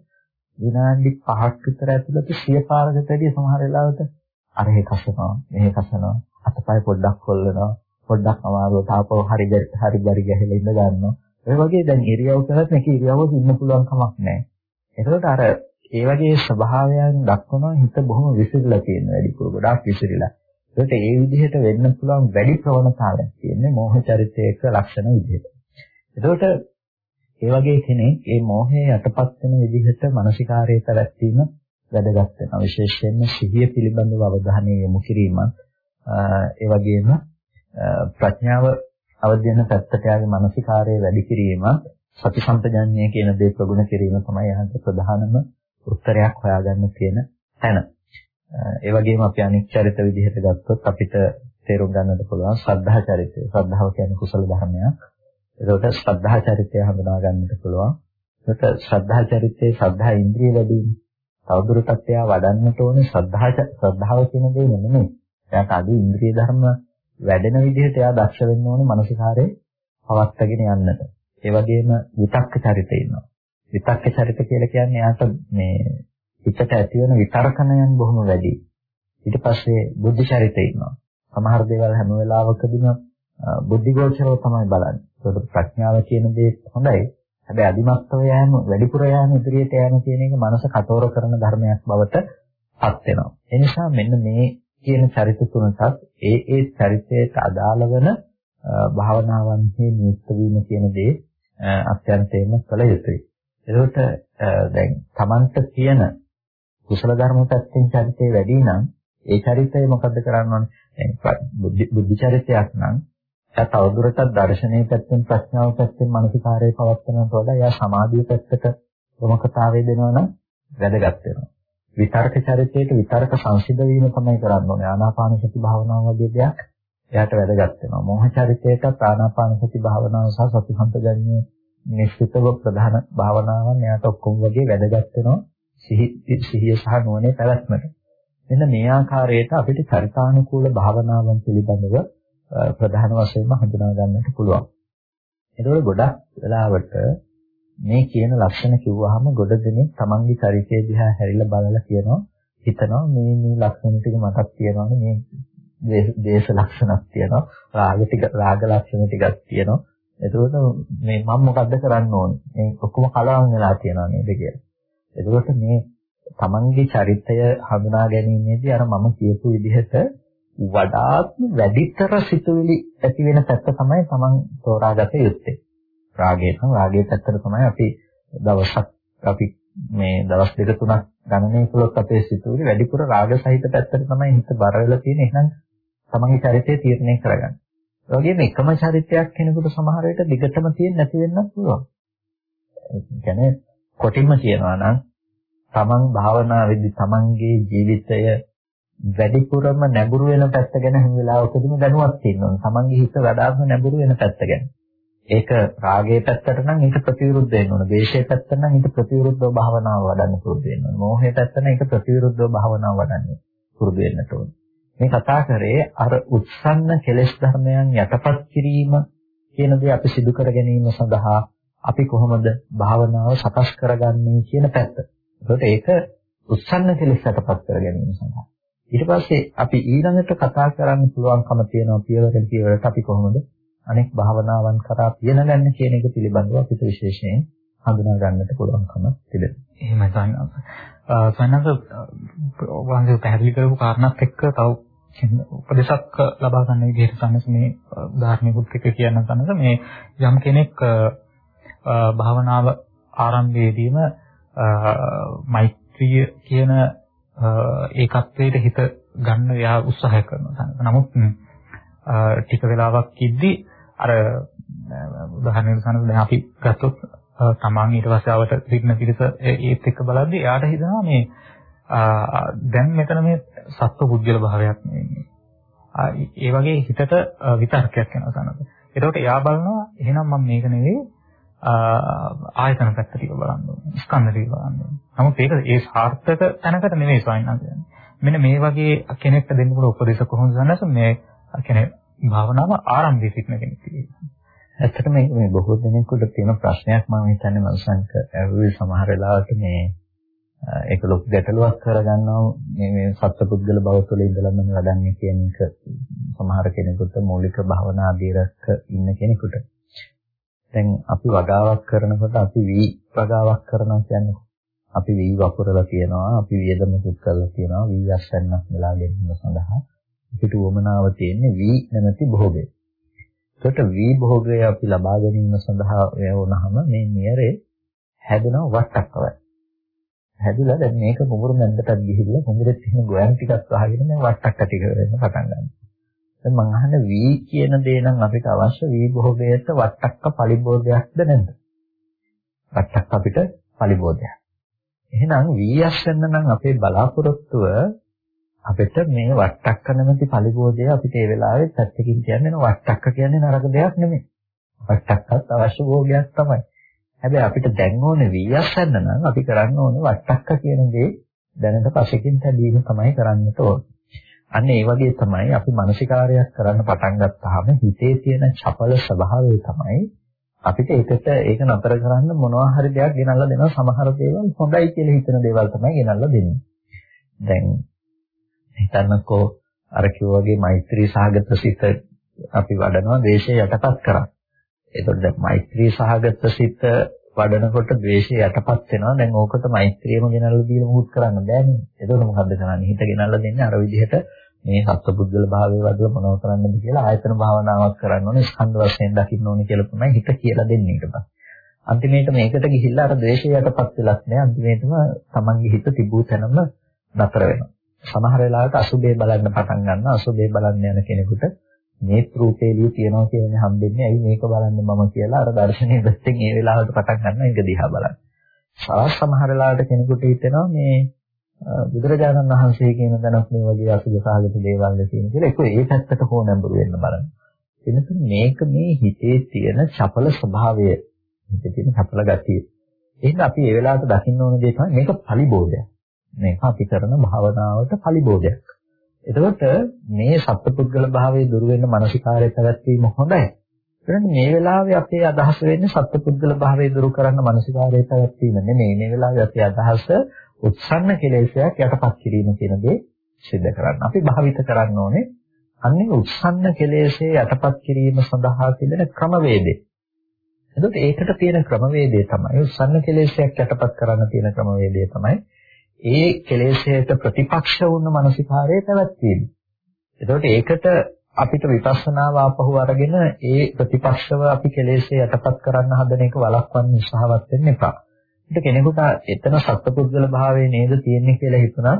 විනාඩි 5ක් විතර ඇතුළත සිය පාරකට වැඩිය සමහර වෙලාවට අර හේ කසනවා මෙහෙ කසනවා අතපය පොඩ්ඩක් කොල්ලනවා පොඩ්ඩක් අමාරුවට ආපහු හරි හරි බරි ගහලා ඉඳ ගන්නවා ඒ වගේ දැන් ඉරියව් කරත් මේක ඉරියව්වක ඉන්න පුළුවන් කමක් නැහැ. ඒකට අර ඒ වගේ ස්වභාවයන් දක්වනවා හිත බොහොම විසිරලා තියෙන වැඩිපුර ගොඩාක් විසිරිලා. ඒකට ඒ විදිහට වෙන්න පුළුවන් වැඩි ප්‍රවණතාවයක් තියෙන්නේ මෝහ චරිතයක ලක්ෂණ විදිහට. ඒකට ඒ වගේ කෙනෙක් මේ මෝහයේ යටපත් වෙන විදිහට මානසිකාරයේ පැවැත්වීම වැදගත් වෙනවා. විශේෂයෙන්ම සිහිය පිළිබඳව අවධානය යොමු කිරීමත් ඒ වගේම ප්‍රඥාව අවදි වෙන පැත්තට යාගේ මානසිකාරයේ වැඩි කිරීම සති සම්පජඤ්ඤය කියන දේ ප්‍රගුණ කිරීම තමයි යහත ප්‍රධානම උත්තරයක් හොයාගන්න තියෙන තැන. ඒ වගේම අපි අනික් චරිත විදිහට ගත්තොත් අපිට තේරුම් ගන්නට පුළුවන් ශ්‍රද්ධා චරිතය. ශ්‍රද්ධාව කියන්නේ කුසල ධර්මයක්. ඒකට ශ්‍රද්ධා චරිතය හඳුනා ගන්නට පුළුවන්. ඒකට ශ්‍රද්ධා චරිතයේ ශ්‍රද්ධා ඉන්ද්‍රිය වැඩි වෙන. තවදුරටත් එයා වඩන්නට ඕනේ ශ්‍රද්ධා ශ්‍රද්ධාව කියන දේ නෙමෙයි. එයාට අද ඉන්ද්‍රිය ධර්ම වැඩෙන විදිහට එයා දක්ෂ වෙන්න ඕනේ මානසිකාරේ පවත්වාගෙන යන්නට. ඒ වගේම විතක්ක චරිතය ඉන්නවා. විතක්ක චරිත කියලා කියන්නේ එයාට මේ හිතට ඇති වෙන විතර්කණයන් බොහොම වැඩි. ඊට පස්සේ බුද්ධ චරිතය ඉන්නවා. සමහර දේවල් හැම වෙලාවකදීම බුද්ධිගෝචරව තමයි බලන්නේ. ඒකට ප්‍රඥාව කියන දේ හොඳයි. හැබැයි අදිමත්ව යෑම වැඩිපුර යෑම ඉදිරියට යෑම කියන එක මනස කටෝර කරන ධර්මයක් බවට පත් වෙනවා. ඒ නිසා මෙන්න මේ කියන චරිත තුනටත් ඒ ඒ චරිතයට අදාළ වෙන භාවනාවන්හි නියුක්ත වීම කියන දේ අත්‍යන්තයෙන්ම කළ යුතුයි. ඒකට දැන් Tamanට තියෙන කුසල ධර්ම පැත්තෙන් චරිතය වැඩි නම් ඒ චරිතය මොකද්ද කරන්න ඕනේ? දැන් බුද්ධ චරිතයක් නම් එයා තවදුරටත් දර්ශනීය පැත්තෙන් ප්‍රඥාව පැත්තෙන් මානසිකාරය පවත්වනට වඩා එයා සමාධිය පැත්තට ප්‍රමුඛතාවය දෙනවා නම් වැදගත් වෙනවා. විතර්ක චරිතයට විතර්ක සංසිඳ වීම තමයි කරන්න ඕනේ. ආනාපාන සති භාවනාව වගේ දෙයක් එයාට වැදගත් වෙනවා. මෝහ චරිතයට ආනාපාන සති භාවනාව සහ සති සම්පජඤ්ඤය නිශ්චිතව ප්‍රධාන භාවනාවන් එයාට ඔක්කොම වගේ වැදගත් වෙනවා. සිහිය සහ නුවණේ පැවැත්මට. මෙන්න මේ ආකාරයට අපිට චරිතානුකූල භාවනාවන් පිළිබඳව ප්‍රධාන වශයෙන්ම හඳුනා ගන්නට පුළුවන්. ඒකවල ගොඩක් වෙලාවට මේ කියන ලක්ෂණ කිව්වහම ගොඩ දෙනෙක් තමන්ගේ චරිතය දිහා හැරිලා බලලා කියනවා හිතනවා මේ මේ ලක්ෂණ ටික මටත් තියෙනවානේ මේ දේශ ලක්ෂණක් තියෙනවා රාග ටික රාග ලක්ෂණ ටිකක් තියෙනවා එතකොට මේ මම මොකද්ද කරන්න ඕනේ මේ ඔක්කොම කලවම් වෙලා තියෙනවා නේද කියලා. එතකොට මේ තමන්ගේ චරිතය හඳුනා ගැනීමේදී අර මම කියපු විදිහට වඩාත්ම වැඩිතර සිතුවිලි ඇති වෙන පැත්ත තමයි Taman තෝරාගත යුත්තේ. රාගය නම් රාගයේ පැත්තට තමයි අපි දවසක් අපි මේ දවස් දෙක තුනක් ගණනය කළොත් අපේ සිතුවිලි වැඩිපුර රාග සහිත පැත්තට තමයි හිත බර වෙලා තියෙන්නේ. එහෙනම් තමන්ගේ චරිතය තීරණය කරගන්න. ඒ වගේම එකම චරිතයක් කෙනෙකුට සමහර විට දිගටම තියෙන්නේ නැති වෙන්නත් පුළුවන්. ඒ කියන්නේ කොටින්ම කියනවා නම් තමන් භාවනාවේදී තමන්ගේ ජීවිතය වැඩිපුරම නැඹුරු වෙන පැත්ත ගැන හැම වෙලාවකදීම දැනුවත් වෙන්න ඕන. තමන්ගේ හිත වඩාත්ම නැඹුරු වෙන පැත්ත ගැන. ඒක රාගයේ පැත්තට නම් ඒක ප්‍රතිවිරුද්ධ වෙන්න ඕන. ද්වේෂයේ පැත්තට නම් ඒක ප්‍රතිවිරුද්ධව භාවනාව වඩන්න පුරුදු වෙන්න ඕන. මෝහයේ පැත්තට නම් ඒක ප්‍රතිවිරුද්ධව භාවනාව වඩන්න පුරුදු වෙන්නට ඕන. මේ කතා කරේ අර උත්සන්න කෙලෙස් ධර්මයන් යටපත් කිරීම කියන දේ අපි සිදු කර ගැනීම සඳහා අපි කොහොමද භාවනාව සකස් කරගන්නේ කියන පැත්ත. ඒකට ඒක උත්සන්න කෙලෙස් යටපත් කර ගැනීම සඳහා ඊට පස්සේ අපි ඊළඟට කතා කරන්න පුළුවන්කම තියෙනවා පියවරකට පියවරට අපි කොහොමද අනෙක් භාවනාවන් කරා පියනගන්නේ කියන එක පිළිබඳව අපිට විශේෂයෙන් හඳුනා ගන්නට පුළුවන්කම තිබෙනවා. එහෙමයි සයන්ස. සයන්ස වහන්සේ පැහැදිලි කරපු කාරණාත් එක්ක තව උපදේශක් ලබා ගන්න විදිහට සම්මත මේ ධාර්මිකුත් එක්ක කියන්න සම්මත මේ යම් කෙනෙක් භාවනාව ආරම්භයේදීම මෛත්‍රිය කියන ඒකත්වයට හිත ගන්න යා උත්සාහ කරනවා. නමුත් ටික වෙලාවක් ඉද්දි අර උදාහරණයක් ගන්නකොට දැන් අපි ගත්තොත් තමන් ඊට පස්සේ ආවට සිටින පිරිස ඒත් එක්ක බලද්දි එයාට හිතනවා මේ දැන් මෙතන මේ සත්ව පුද්ගල භාවයක් නෙවෙයි. ඒ වගේ හිතට විතර්කයක් එනවා සනද. එතකොට එයා බලනවා එහෙනම් මම මේක නෙවෙයි ආයතන පැත්ත ටික බලන්න ඕනේ. ස්කන්ධ ටික බලන්න ඕනේ. නමුත් ඒක ඒ සාර්ථක තැනකට නෙවෙයි ස්වයං මෙන්න මේ වගේ කෙනෙක්ට දෙන්න පුළුවන් උපදේශ කොහොමද සන්නස මේ කියන්නේ භාවනාව ආරම්භයේ සිටින කෙනෙක් කියලා. ඇත්තටම මේ බොහෝ දෙනෙකුට තියෙන ප්‍රශ්නයක් මම හිතන්නේ මනසංක ඇහුවේ සමහර වෙලාවට මේ ඒක ලොකු ගැටලුවක් කරගන්නවා මේ මේ සත්පුද්ගල භව තුළ ඉඳලා මම වඩන්නේ කියන එක සමහර කෙනෙකුට මූලික භාවනා ආදීරක ඉන්න කෙනෙකුට. දැන් අපි වගාවක් කරනකොට අපි වී වගාවක් කරනවා කියන්නේ අපි වී වපුරලා තියනවා අපි වියදමකුත් කරලා තියනවා වී අස්සන්නක් නෙලා ගැනීම සඳහා අපිට උවමනාව තියෙන්නේ වී නැමැති භෝගය. ඒකට වී භෝගය අපි ලබා ගැනීම සඳහා වුණාම මේ නියරේ හැදෙන වට්ටක්කවයි. හැදිලා දැන් මේක කුඹුරු මැද්දටත් ගිහිල්ලා කුඹුරේ තියෙන ගොයන් ටිකක් අහගෙන මේ වට්ටක්ක ටික වෙන්න පටන් ගන්නවා. දැන් මම අහන්නේ වී කියන දේ නම් අපිට අවශ්‍ය වී භෝගයට වට්ටක්ක පරිභෝගයක්ද නැද්ද? වට්ටක්ක අපිට පරිභෝගයක්. එහෙනම් වී අස්සන්න නම් අපේ බලාපොරොත්තුව අපිට මේ වට්ටක්ක නැමැති පරිභෝගය අපිට ඒ වෙලාවේ පැත්තකින් කියන්නේ වට්ටක්ක කියන්නේ නරක දෙයක් නෙමෙයි. වට්ටක්කත් අවශ්‍ය භෝගයක් තමයි. හැබැයි අපිට දැන් ඕනේ වී අස්සන්න නම් අපි කරන්න ඕනේ වට්ටක්ක කියන දේ දැනට පසකින් තැබීම තමයි කරන්නට ඕනේ. අන්න ඒ වගේ තමයි අපි මානසිකාරයක් කරන්න පටන් ගත්තාම හිතේ තියෙන චපල ස්වභාවය තමයි අපිට ඒකට ඒක නතර කරන්න මොනවා හරි දෙයක් ගෙනල්ලා දෙනවා සමහර දේවල් හොඳයි කියලා හිතන දේවල් තමයි ගෙනල්ලා දෙන්නේ. දැන් හිතන්නකෝ අර කිව්වාගේ මෛත්‍රී සාගත සිත අපි වඩනවා දේශය යටපත් කරා. ඒතකොට දැන් මෛත්‍රී සහගත සිත වඩනකොට ද්වේෂය යටපත් වෙනවා. දැන් ඕකට මෛත්‍රියම ගෙනල්ලා දීලා මුහුත් කරන්න බෑනේ. එතකොට මොකද්ද කරන්නේ? හිත ගෙනල්ලා දෙන්නේ අර විදිහට මේ සත්පුද්ගල භාවයේ වඩලා මොනව කරන්නද කියලා ආයතන භාවනාවක් කරන්න ඕනේ. ස්කන්ධ වශයෙන් දකින්න ඕනේ කියලා තමයි හිත කියලා දෙන්නේ ඊට පස්සේ. අන්තිමේට මේකට ගිහිල්ලා අර ද්වේෂය යටපත් වෙලක් නෑ. අන්තිමේටම තමන්ගේ හිත තිබූ තැනම නතර වෙනවා. සමහර වෙලාවට අසුබේ බලන්න පටන් ගන්නවා. අසුබේ බලන්න යන කෙනෙකුට මේ රූපේලිය තියනවා කියන්නේ හම්බෙන්නේ ඇයි මේක බලන්නේ මම කියලා අර දර්ශනීය දැත්තෙන් ඒ වෙලාවට පටන් ගන්න එක දිහා බලන්න. සවස් සමහර වෙලාවට කෙනෙකුට හිතෙනවා මේ බුදුරජාණන් වහන්සේ කියන දැනක් මේ වගේ අසුබ සහගත දේවල් තියෙන කියලා ඒක ඒ පැත්තට හෝ නැඹුරු වෙන්න බලන්න. එනතුන මේක මේ හිතේ තියෙන චපල ස්වභාවය හිතේ තියෙන චපල ගතිය. එහෙනම් අපි ඒ වෙලාවට දකින්න ඕන දේ තමයි මේක පලිබෝධයක්. මේක අපි කරන භාවනාවට පලිබෝධයක්. එතකොට මේ සත්පුද්ගල භාවයේ දුර වෙන මානසිකාරය පැවැත්වීම හොඳයි. ඒකට මේ වෙලාවේ අපේ අදහස වෙන්නේ සත්පුද්ගල භාවයේ දුරු කරන්න මානසිකාරය පැවැත්වීම නෙමෙයි. මේ වෙලාවේ අපේ අදහස උත්සන්න කෙලෙසයක් යටපත් කිරීම කියන දේ සිද්ධ කරන්න. අපි භාවිත කරන්න ඕනේ අන්නේ උත්සන්න කෙලෙසේ යටපත් කිරීම සඳහා තිබෙන ක්‍රමවේදේ. එතකොට ඒකට තියෙන ක්‍රමවේදය තමයි උත්සන්න කෙලෙසයක් යටපත් කරන්න තියෙන ක්‍රමවේදය තමයි ඒ කෙලෙසයට ප්‍රතිපක්ෂ වුණ මානසිකාරයේ පැවැත්වීම. එතකොට ඒකට අපිට විපස්සනාව ආපහු අරගෙන ඒ ප්‍රතිපක්ෂව අපි කෙලෙසේ යටපත් කරන්න හදන එක වළක්වන්න උත්සාහවත් වෙන්න එපා. ඒක කෙනෙකුට එතන සත්පුද්ගල භාවයේ නේද තියෙන්නේ කියලා හිතුණා.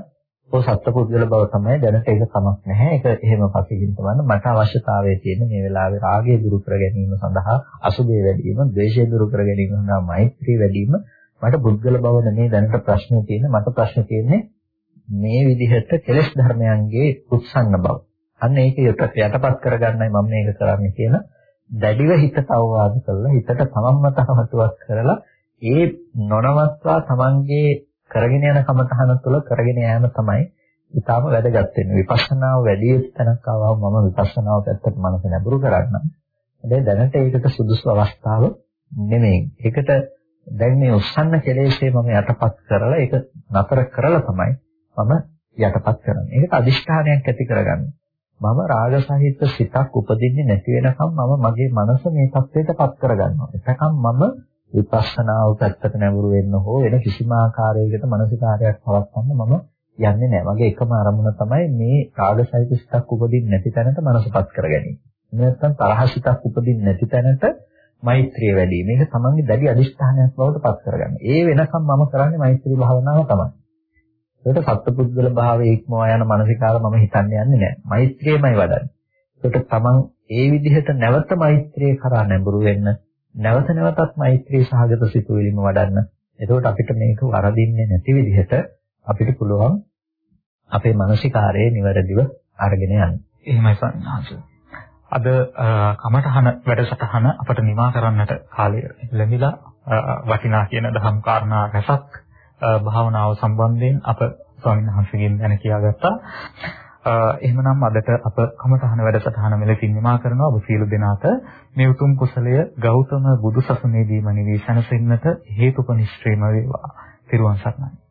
ඔය සත්පුද්ගල බව තමයි දැනට ඒක කමක් නැහැ. ඒක එහෙම පස්සේ තමයි මට අවශ්‍යතාවය තියෙන්නේ මේ වෙලාවේ රාගය දුරු කර ගැනීම සඳහා අසුභය වැඩි වීම, ද්වේෂය දුරු කර ගැනීම සඳහා මෛත්‍රිය වැඩි වීම මට පුද්ගල බව නෙමෙයි දැනට ප්‍රශ්නේ තියෙන්නේ මට ප්‍රශ්නේ තියෙන්නේ මේ විදිහට කෙලෙස් ධර්මයන්ගේ උත්සන්න බව. අන්න ඒක යටපත් කරගන්නයි මම මේක කරන්නේ කියන දැඩිව හිතට අවවාද කරලා හිතට තමන්ම තහවතුවක් කරලා ඒ නොනවත්වා තමන්ගේ කරගෙන යන කමතහන තුළ කරගෙන යාම තමයි ඊටාම වැදගත් වෙන්නේ. විපස්සනාව වැඩි යුතු තැනක් ආවම මම විපස්සනාව පැත්තට මනස නැඹුරු කරගන්නම්. හැබැයි දැනට ඒකට සුදුසු අවස්ථාව නෙමෙයි. ඒකට දැන් මේ උස්සන්න කෙලෙස්ේ මම යටපත් කරලා ඒක නතර කරලා තමයි මම යටපත් කරන්නේ. ඒකට අදිෂ්ඨානයක් ඇති කරගන්න. මම රාග සහිත සිතක් උපදින්නේ නැති වෙනකම් මම මගේ මනස මේ තත්ත්වයටපත් කරගන්නවා. එතකම් මම විපස්සනාව පැත්තට නැඹුරු වෙන්න හෝ වෙන කිසිම ආකාරයකට මානසිකාරයක් පවත්වන්න මම යන්නේ නැහැ. මගේ එකම අරමුණ තමයි මේ රාග සහිත සිතක් උපදින්නේ නැති තැනට මනසපත් කර ගැනීම. නැත්නම් තරහ සිතක් උපදින්නේ නැති තැනට මෛත්‍රිය වැඩි. මේක තමන්ගේ දැඩි අදිෂ්ඨානයක් බවට පත් කරගන්න. ඒ වෙනකම් මම කරන්නේ මෛත්‍රී භාවනාව තමයි. ඒකට සත්පුද්ගල භාවයේ ඉක්මවා යන මානසිකාව මම හිතන්නේ යන්නේ නැහැ. මෛත්‍රියමයි වඩන්නේ. ඒකට තමන් ඒ විදිහට නැවත මෛත්‍රිය කරා නැඹුරු වෙන්න, නැවත නැවතත් මෛත්‍රී සහගත සිතුවිලිම වඩන්න. එතකොට අපිට මේක වරදින්නේ නැති විදිහට අපිට පුළුවන් අපේ මානසිකාරයේ නිවැරදිව අරගෙන යන්න. එහෙමයි සන්නාසය. අද කමඨහන වැඩසටහන අපට නිමා කරන්නට කාලය ලැබිලා වටිනා කියන දහම් කාරණා රසක් භාවනාව සම්බන්ධයෙන් අප ස්වාමීන් වහන්සේගෙන් දැන කියාගත්තා. එහෙමනම් අදට අප කමඨහන වැඩසටහන මෙලෙසින් නිමා කරනවා ඔබ සියලු දෙනාට මේ උතුම් කුසලය ගෞතම බුදු සසුනේදීම නිවී සැනසෙන්නට හේතුපනිශ්‍රේම වේවා. ත්‍රිවන් සරණයි.